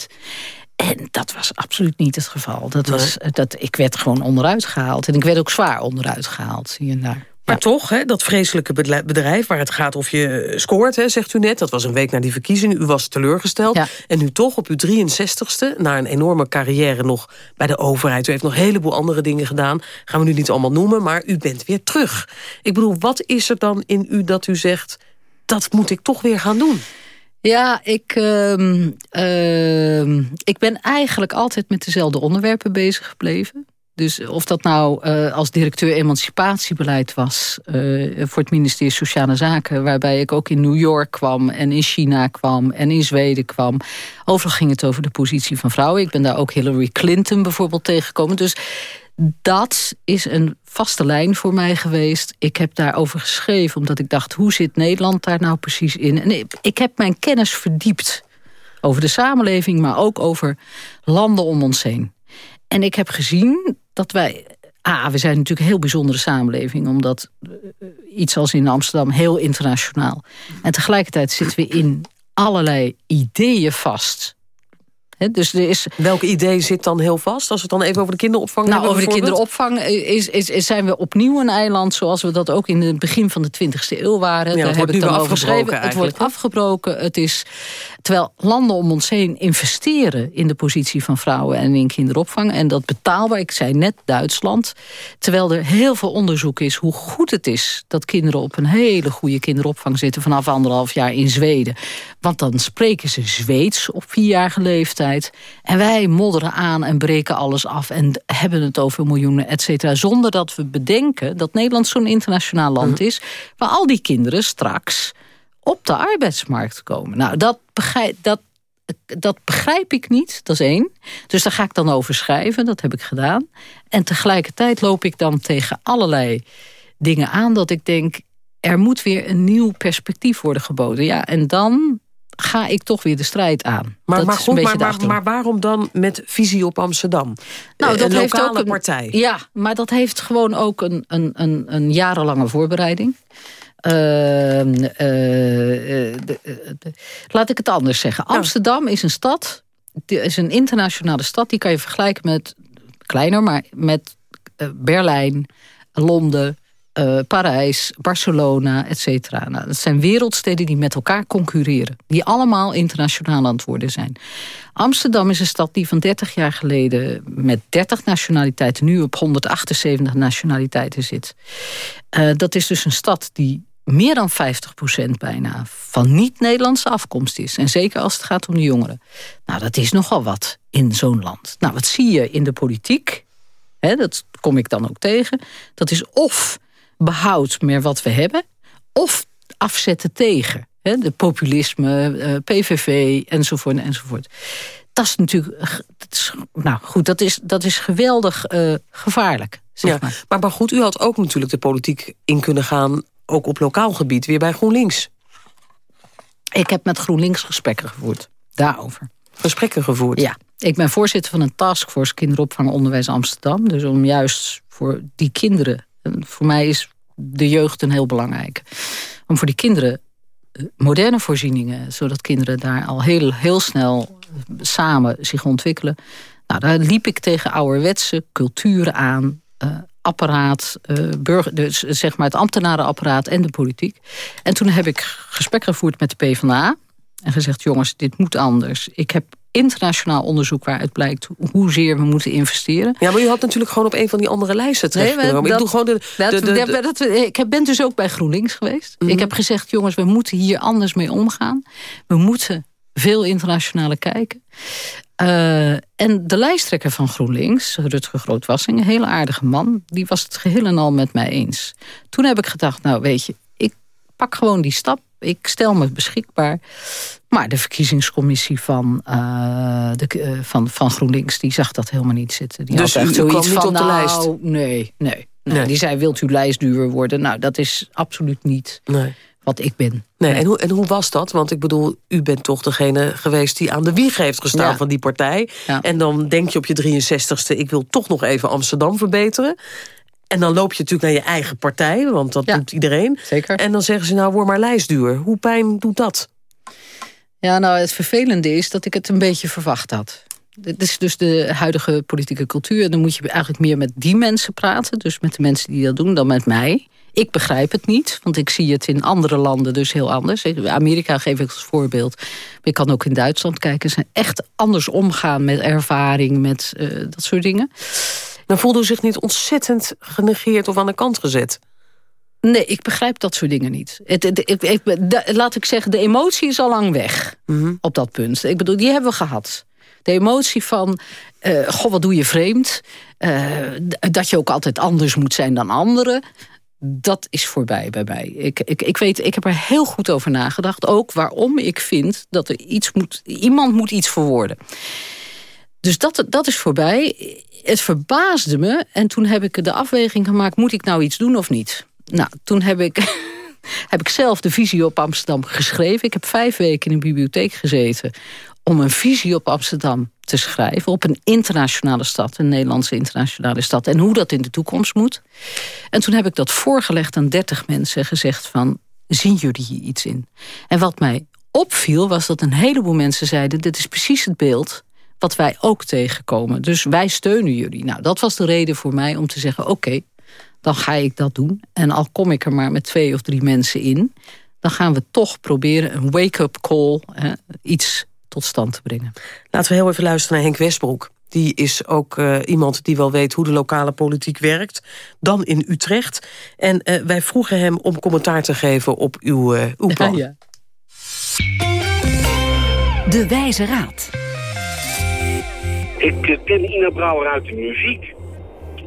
En dat was absoluut niet het geval. Dat was, dat, ik werd gewoon onderuit gehaald. En ik werd ook zwaar onderuit gehaald. Hier en daar. Maar toch, hè, dat vreselijke bedrijf waar het gaat of je scoort, hè, zegt u net. Dat was een week na die verkiezingen. U was teleurgesteld. En nu toch op uw 63ste, na een enorme carrière nog bij de overheid. U heeft nog een heleboel andere dingen gedaan. Gaan we nu niet allemaal noemen, maar u bent weer terug. Ik bedoel, wat is er dan in u dat u zegt dat moet ik toch weer gaan doen. Ja, ik, uh, uh, ik ben eigenlijk altijd met dezelfde onderwerpen bezig gebleven. Dus of dat nou uh, als directeur emancipatiebeleid was... Uh, voor het ministerie Sociale Zaken... waarbij ik ook in New York kwam en in China kwam en in Zweden kwam. Overal ging het over de positie van vrouwen. Ik ben daar ook Hillary Clinton bijvoorbeeld tegengekomen. Dus dat is een vaste lijn voor mij geweest. Ik heb daarover geschreven omdat ik dacht... hoe zit Nederland daar nou precies in? En ik heb mijn kennis verdiept over de samenleving... maar ook over landen om ons heen. En ik heb gezien dat wij... Ah, we zijn natuurlijk een heel bijzondere samenleving... omdat eh, iets als in Amsterdam heel internationaal. En tegelijkertijd zitten we in allerlei ideeën vast dus er is... Welk idee zit dan heel vast? Als we het dan even over de kinderopvang nou, hebben Over de kinderopvang is, is, is, zijn we opnieuw een eiland... zoals we dat ook in het begin van de 20e eeuw waren. Ja, Daar het wordt heb nu ik dan over geschreven. Het wordt afgebroken. Het is, terwijl landen om ons heen investeren... in de positie van vrouwen en in kinderopvang. En dat betaalbaar, ik zei net Duitsland. Terwijl er heel veel onderzoek is hoe goed het is... dat kinderen op een hele goede kinderopvang zitten... vanaf anderhalf jaar in Zweden. Want dan spreken ze Zweeds op vierjarige leeftijd. En wij modderen aan en breken alles af... en hebben het over miljoenen, et cetera. Zonder dat we bedenken dat Nederland zo'n internationaal land is... waar al die kinderen straks op de arbeidsmarkt komen. Nou, dat begrijp, dat, dat begrijp ik niet, dat is één. Dus daar ga ik dan over schrijven, dat heb ik gedaan. En tegelijkertijd loop ik dan tegen allerlei dingen aan... dat ik denk, er moet weer een nieuw perspectief worden geboden. Ja, en dan ga ik toch weer de strijd aan. Maar, dat maar, is een goed, maar, maar, maar waarom dan met visie op Amsterdam? Nou, Eh, dat een heeft ook een partij. Ja, maar dat heeft gewoon ook een, een, een, een jarenlange voorbereiding. Ehm, eh, eh, de- de- laat ik het anders zeggen. Amsterdam is een stad, is een internationale stad. Die kan je vergelijken met, kleiner, maar met Berlijn, Londen, eh, Parijs, Barcelona, et cetera. Nou, dat zijn wereldsteden die met elkaar concurreren. Die allemaal internationaal aan het worden zijn. Amsterdam is een stad die van 30 jaar geleden... met 30 nationaliteiten nu op 178 nationaliteiten zit. Eh, dat is dus een stad die meer dan 50% bijna van niet-Nederlandse afkomst is. En zeker als het gaat om de jongeren. Nou, dat is nogal wat in zo'n land. Nou, wat zie je in de politiek? Dat kom ik dan ook tegen. Dat is of behoud meer wat we hebben... of afzetten tegen. Hè, de populisme, eh, PVV, enzovoort, enzovoort. Dat is natuurlijk... eh, Dat is, nou goed, dat is, dat is geweldig eh, gevaarlijk. Zeg Ja, maar. maar. Maar, goed, u had ook natuurlijk de politiek in kunnen gaan... ook op lokaal gebied, weer bij GroenLinks. Ik heb met GroenLinks gesprekken gevoerd. Daarover. Gesprekken gevoerd? Ja. Ik ben voorzitter van een taskforce kinderopvang onderwijs Amsterdam. Dus om juist voor die kinderen... Voor mij is de jeugd een heel belangrijk. Om voor die kinderen eh, moderne voorzieningen... zodat kinderen daar al heel, heel snel eh, samen zich ontwikkelen. Nou, daar liep ik tegen ouderwetse culturen aan... eh, apparaat, burger, dus zeg maar het ambtenarenapparaat en de politiek. En toen heb ik gesprek gevoerd met de PvdA... en gezegd, jongens, dit moet anders. Ik heb internationaal onderzoek waaruit blijkt hoezeer we moeten investeren. Ja, maar u had natuurlijk gewoon op een van die andere lijsten terecht. Ik doe gewoon de... dat- de, de, dat- de- dat- ik ben dus ook bij GroenLinks geweest. Mhm. Ik heb gezegd, jongens, we moeten hier anders mee omgaan. We moeten veel internationale kijken. Eh, en de lijsttrekker van GroenLinks, Rutger Grootwassing, een hele aardige man, die was het geheel en al met mij eens. Toen heb ik gedacht, nou weet je, ik pak gewoon die stap. Ik stel me beschikbaar. Maar de verkiezingscommissie van, eh, de, eh, van, van GroenLinks... die zag dat helemaal niet zitten. Die Dus had echt u- zoiets niet van, op de nou, lijst? Nee, nee, nee. Nee. Die zei, wilt u lijstduur worden? Nou, dat is absoluut niet Nee. wat ik ben. Nee, en hoe, en hoe was dat? Want ik bedoel, u bent toch degene geweest die aan de wieg heeft gestaan Ja. van die partij. Ja. En dan denk je op je 63ste, ik wil toch nog even Amsterdam verbeteren. En dan loop je natuurlijk naar je eigen partij, want dat doet iedereen. Zeker. En dan zeggen ze, nou, word maar lijstduur. Hoe pijn doet dat? Ja, nou, het vervelende is dat ik het een beetje verwacht had. Dit is dus de huidige politieke cultuur. Dan moet je eigenlijk meer met die mensen praten. Dus met de mensen die dat doen, dan met mij. Ik begrijp het niet, want ik zie het in andere landen dus heel anders. Ik- Amerika geef ik als voorbeeld. Maar ik kan ook in Duitsland kijken. Ze echt anders omgaan met ervaring, met eh, dat soort dingen. Dan voelde u zich niet ontzettend genegeerd of aan de kant gezet? Nee, ik begrijp dat soort dingen niet. Het, het- ik, ik, de- laat ik zeggen, de emotie is al lang weg op dat punt. Ik bedoel, die hebben we gehad. De emotie van, eh goh, wat doe je vreemd? Eh, dat je ook altijd anders moet zijn dan anderen. Dat is voorbij bij mij. Ik, ik, ik, weet, ik heb er heel goed over nagedacht. Ook waarom ik vind dat er iets moet, iemand moet iets verwoorden. Dus dat, dat is voorbij. Het verbaasde me. En toen heb ik de afweging gemaakt... moet ik nou iets doen of niet? Nou, toen heb ik, heb ik zelf de visie op Amsterdam geschreven. Ik heb vijf weken in een bibliotheek gezeten... om een visie op Amsterdam te schrijven. Op een internationale stad. Een Nederlandse internationale stad. En hoe dat in de toekomst moet. En toen heb ik dat voorgelegd aan dertig mensen. en Gezegd van, zien jullie hier iets in? En wat mij opviel was dat een heleboel mensen zeiden... dit is precies het beeld wat wij ook tegenkomen. Dus wij steunen jullie. Nou, dat was de reden voor mij om te zeggen... oké, dan ga ik dat doen. En al kom ik er maar met twee of drie mensen in... dan gaan we toch proberen een wake-up call, hè, iets tot stand te brengen. Laten we heel even luisteren naar Henk Westbroek. Die is ook uh, iemand die wel weet hoe de lokale politiek werkt. Dan in Utrecht. En uh, wij vroegen hem om commentaar te geven op uw, uh, uw plan. Ja, ja. De Wijze Raad. Ik ken Ina Brouwer uit de muziek.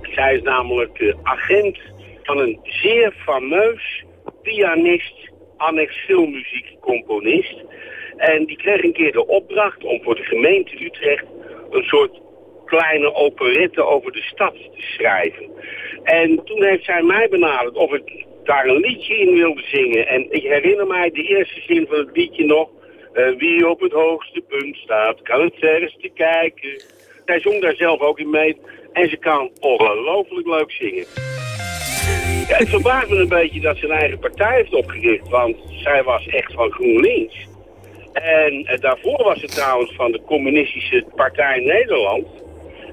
Zij is namelijk agent van een zeer fameus pianist, annex filmmuziekcomponist. En die kreeg een keer de opdracht om voor de gemeente Utrecht een soort kleine operette over de stad te schrijven. En toen heeft zij mij benaderd of ik daar een liedje in wilde zingen. En ik herinner mij de eerste zin van het liedje nog. Uh, wie op het hoogste punt staat, kan het verste kijken. Zij zong daar zelf ook in mee. En ze kan ongelooflijk leuk zingen. Ja, het verbaast me een beetje dat ze een eigen partij heeft opgericht. Want zij was echt van GroenLinks. En uh, daarvoor was het trouwens van de Communistische Partij Nederland.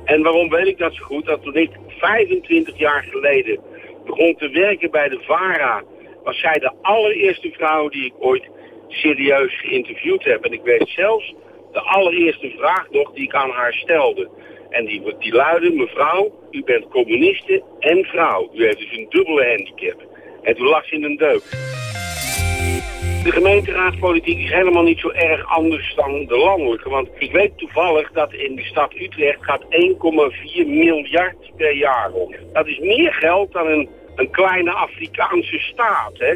En waarom weet ik dat zo goed? Dat toen ik 25 jaar geleden begon te werken bij de VARA... was zij de allereerste vrouw die ik ooit serieus geïnterviewd heb. En ik weet zelfs de allereerste vraag nog die ik aan haar stelde. En die, die luidde, mevrouw, u bent communiste en vrouw. U heeft dus een dubbele handicap. En toen lag ze in een deuk. De gemeenteraadspolitiek is helemaal niet zo erg anders dan de landelijke. Want ik weet toevallig dat in de stad Utrecht gaat 1,4 miljard per jaar om. Dat is meer geld dan een, een kleine Afrikaanse staat. Hè?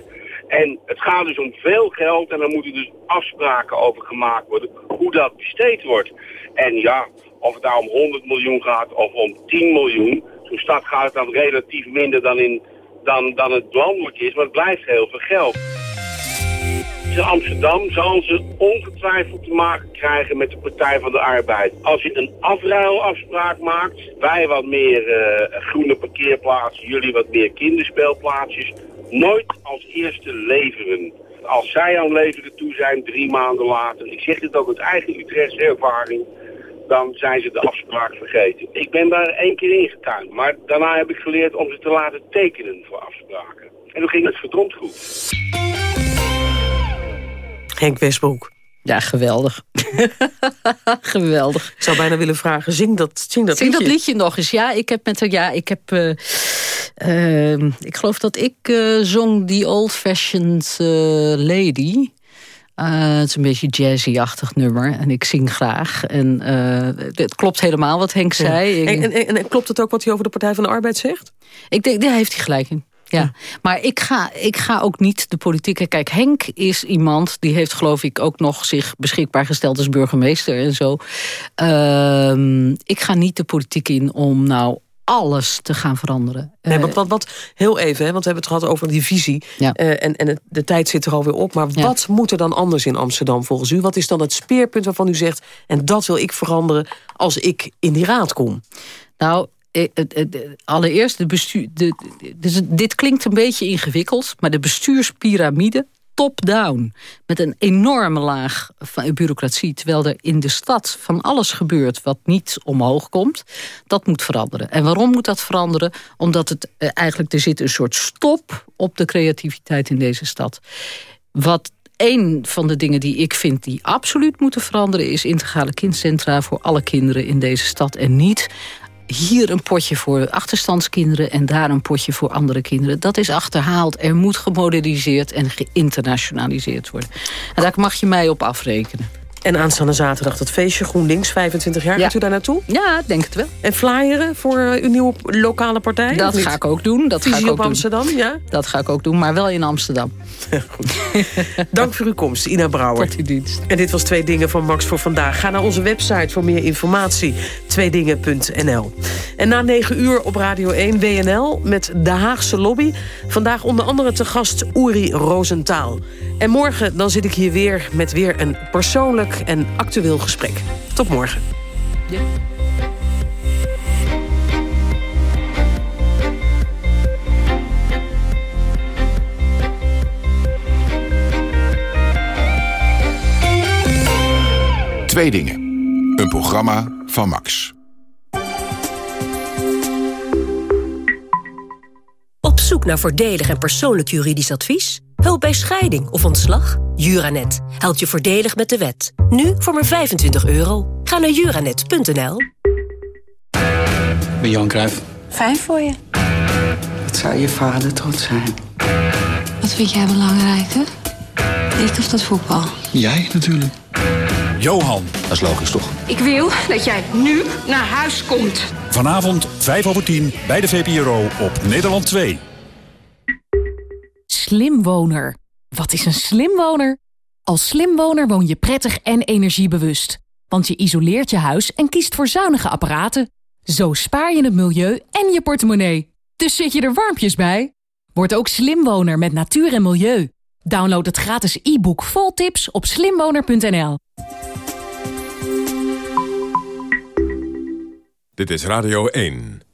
En het gaat dus om veel geld en er moeten dus afspraken over gemaakt worden hoe dat besteed wordt. En ja, of het nou om 100 miljoen gaat of om 10 miljoen, zo'n stad gaat het dan relatief minder dan, in, dan, dan het landelijk is, maar het blijft heel veel geld. In Amsterdam zal ze ongetwijfeld te maken krijgen met de Partij van de Arbeid. Als je een afruilafspraak maakt, wij wat meer uh, groene parkeerplaatsen, jullie wat meer kinderspeelplaatsjes, nooit als eerste leveren. Als zij aan leveren toe zijn, drie maanden later, ik zeg dit ook uit eigen Utrechtse ervaring, dan zijn ze de afspraak vergeten. Ik ben daar één keer ingetuind, maar daarna heb ik geleerd om ze te laten tekenen voor afspraken. En toen ging het verdomd goed. Henk Westbroek. Ja, geweldig. geweldig. Ik zou bijna willen vragen, zing dat, zing dat zing liedje. dat liedje nog eens. Ja, ik heb met haar, ja, ik heb... Uh, uh, ik geloof dat ik uh, zong The Old Fashioned Lady... het is een beetje jazzy-achtig nummer en ik zing graag. En het klopt helemaal wat Henk zei. Ja. En, en, en, klopt het ook wat hij over de Partij van de Arbeid zegt? Ik denk, daar heeft hij gelijk in. Ja, maar ik ga, ik ga ook niet de politiek... Kijk, Henk is iemand die heeft geloof ik ook nog zich beschikbaar gesteld als burgemeester en zo. Uh, ik ga niet de politiek in om nou alles te gaan veranderen. Nee, wat, wat, wat heel even, hè, want we hebben het gehad over die visie. Ja. Uh, en en het, de tijd zit er alweer op. Maar ja. wat moet er dan anders in Amsterdam volgens u? Wat is dan het speerpunt waarvan u zegt... en dat wil ik veranderen als ik in die raad kom? Nou, allereerst, de bestuur, de, dus dit klinkt een beetje ingewikkeld... maar de bestuurspyramide, top-down... met een enorme laag van bureaucratie... terwijl er in de stad van alles gebeurt wat niet omhoog komt... dat moet veranderen. En waarom moet dat veranderen? Omdat het eigenlijk, er zit een soort stop op de creativiteit in deze stad. Wat een van de dingen die ik vind die absoluut moeten veranderen... is integrale kindcentra voor alle kinderen in deze stad. En niet hier een potje voor achterstandskinderen... en daar een potje voor andere kinderen. Dat is achterhaald. Er moet gemoderniseerd en geïnternationaliseerd worden. En daar mag je mij op afrekenen. En aanstaande zaterdag dat feestje GroenLinks, 25 jaar. Ja. Gaat u daar naartoe? Ja, denk het wel. En flyeren voor uh, uw nieuwe lokale partij? Dat ga ik ook doen. Dat Visie ga ik ook op Amsterdam, doen. ja? Dat ga ik ook doen, maar wel in Amsterdam. Goed. Dank voor uw komst, Ina Brouwer. Tot uw dienst. En dit was Twee Dingen van Max voor vandaag. Ga naar onze website voor meer informatie. Tweedingen.nl En na 9 uur op Radio 1 WNL met de Haagse Lobby. Vandaag onder andere te gast Uri Roosentaal. En morgen dan zit ik hier weer met weer een persoonlijk en actueel gesprek. Tot morgen. Ja. Twee dingen. Een programma van Max. Op zoek naar voordelig en persoonlijk juridisch advies? Hulp bij scheiding of ontslag? Juranet helpt je voordelig met de wet. Nu voor maar 25 euro. Ga naar juranet.nl. Ben Jan Cruijff. Fijn voor je. Wat zou je vader trots zijn? Wat vind jij belangrijker? Ik of dat voetbal? Jij natuurlijk. Johan. Dat is logisch, toch? Ik wil dat jij nu naar huis komt. Vanavond 5 over 10 bij de VPRO op Nederland 2. Slimwoner. Wat is een slimwoner? Als slimwoner woon je prettig en energiebewust. Want je isoleert je huis en kiest voor zuinige apparaten. Zo spaar je het milieu en je portemonnee. Dus zit je er warmpjes bij? Word ook slimwoner met natuur en milieu. Download het gratis e-book vol tips op slimwoner.nl. Dit is Radio 1.